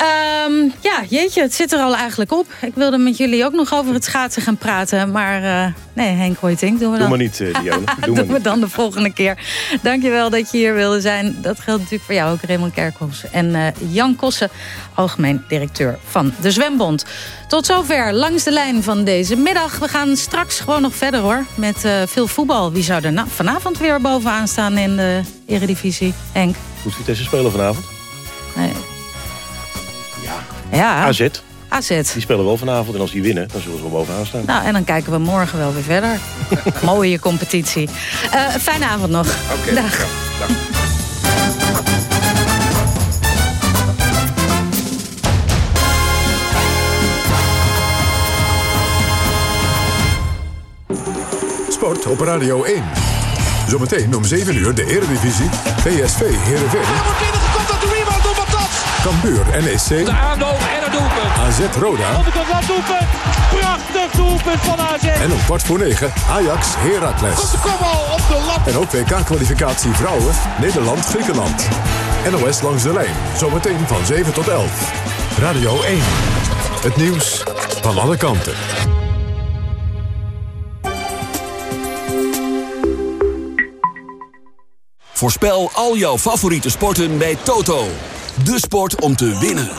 Um, ja, jeetje, het zit er al eigenlijk op. Ik wilde met jullie ook nog over het schaatsen gaan praten. Maar uh, nee, Henk Hoiting, doen we dan. Doe maar niet, uh. Doe doen we dan de volgende keer. Dankjewel dat je hier wilde zijn. Dat geldt natuurlijk voor jou ook, Raymond Kerkhoffs. En uh, Jan Kossen, algemeen directeur van de Zwembond. Tot zover langs de lijn van deze middag. We gaan straks gewoon nog verder hoor. Met veel voetbal. Wie zou er vanavond weer bovenaan staan in de Eredivisie? Henk? Moet Vitesse spelen vanavond? Nee. Ja. AZ. AZ. Die spelen wel vanavond en als die winnen, dan zullen ze wel bovenaan staan. Nou, en dan kijken we morgen wel weer verder. Mooie competitie. Uh, fijne avond nog. Okay, dag. Ja, dag. Sport op Radio 1. Zometeen om 7 uur de Eredivisie. PSV Heerenveen. Cambuur NEC. De aanloop en het doelpunt. AZ Roda. Onderkant van doelpunt. Prachtig doelpunt van AZ. En om kwart voor negen Ajax Heracles. Komt de kopbal op de lat. En ook WK-kwalificatie vrouwen Nederland-Griekenland. NOS langs de lijn. Zometeen van 7 tot 11. Radio 1. Het nieuws van alle kanten. Voorspel al jouw favoriete sporten bij Toto. De sport om te winnen.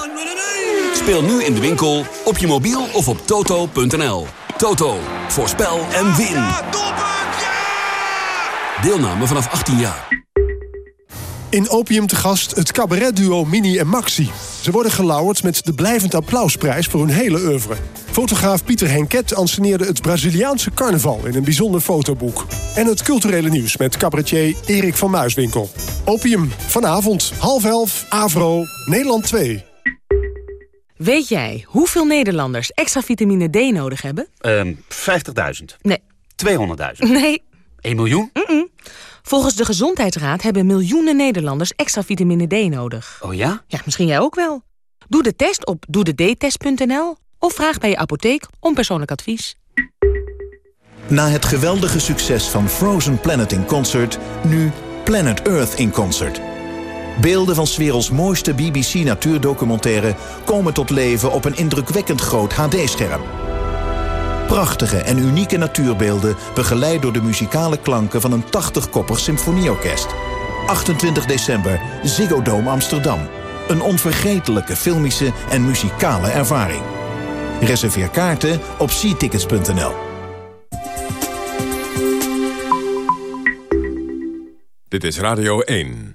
Speel nu in de winkel, op je mobiel of op toto.nl. Toto, voorspel en win. Deelname vanaf 18 jaar. In Opium te gast het cabaretduo Mini en Maxi. Ze worden gelauwerd met de blijvend applausprijs voor hun hele oeuvre. Fotograaf Pieter Henket anceneerde het Braziliaanse carnaval in een bijzonder fotoboek. En het culturele nieuws met cabaretier Erik van Muiswinkel. Opium, vanavond, half elf, Avro, Nederland 2. Weet jij hoeveel Nederlanders extra vitamine D nodig hebben? Um, 50.000. Nee. 200.000. Nee. 1 miljoen? Mm -mm. Volgens de Gezondheidsraad hebben miljoenen Nederlanders extra vitamine D nodig. Oh ja? Ja, misschien jij ook wel. Doe de test op doedetest.nl of vraag bij je apotheek om persoonlijk advies. Na het geweldige succes van Frozen Planet in Concert... nu Planet Earth in Concert. Beelden van 's werelds mooiste BBC-natuurdocumentaire... komen tot leven op een indrukwekkend groot HD-scherm. Prachtige en unieke natuurbeelden... begeleid door de muzikale klanken van een 80-koppig symfonieorkest. 28 december, Ziggo Dome Amsterdam. Een onvergetelijke filmische en muzikale ervaring. Reserveer kaarten op seatickets.nl. Dit is Radio 1.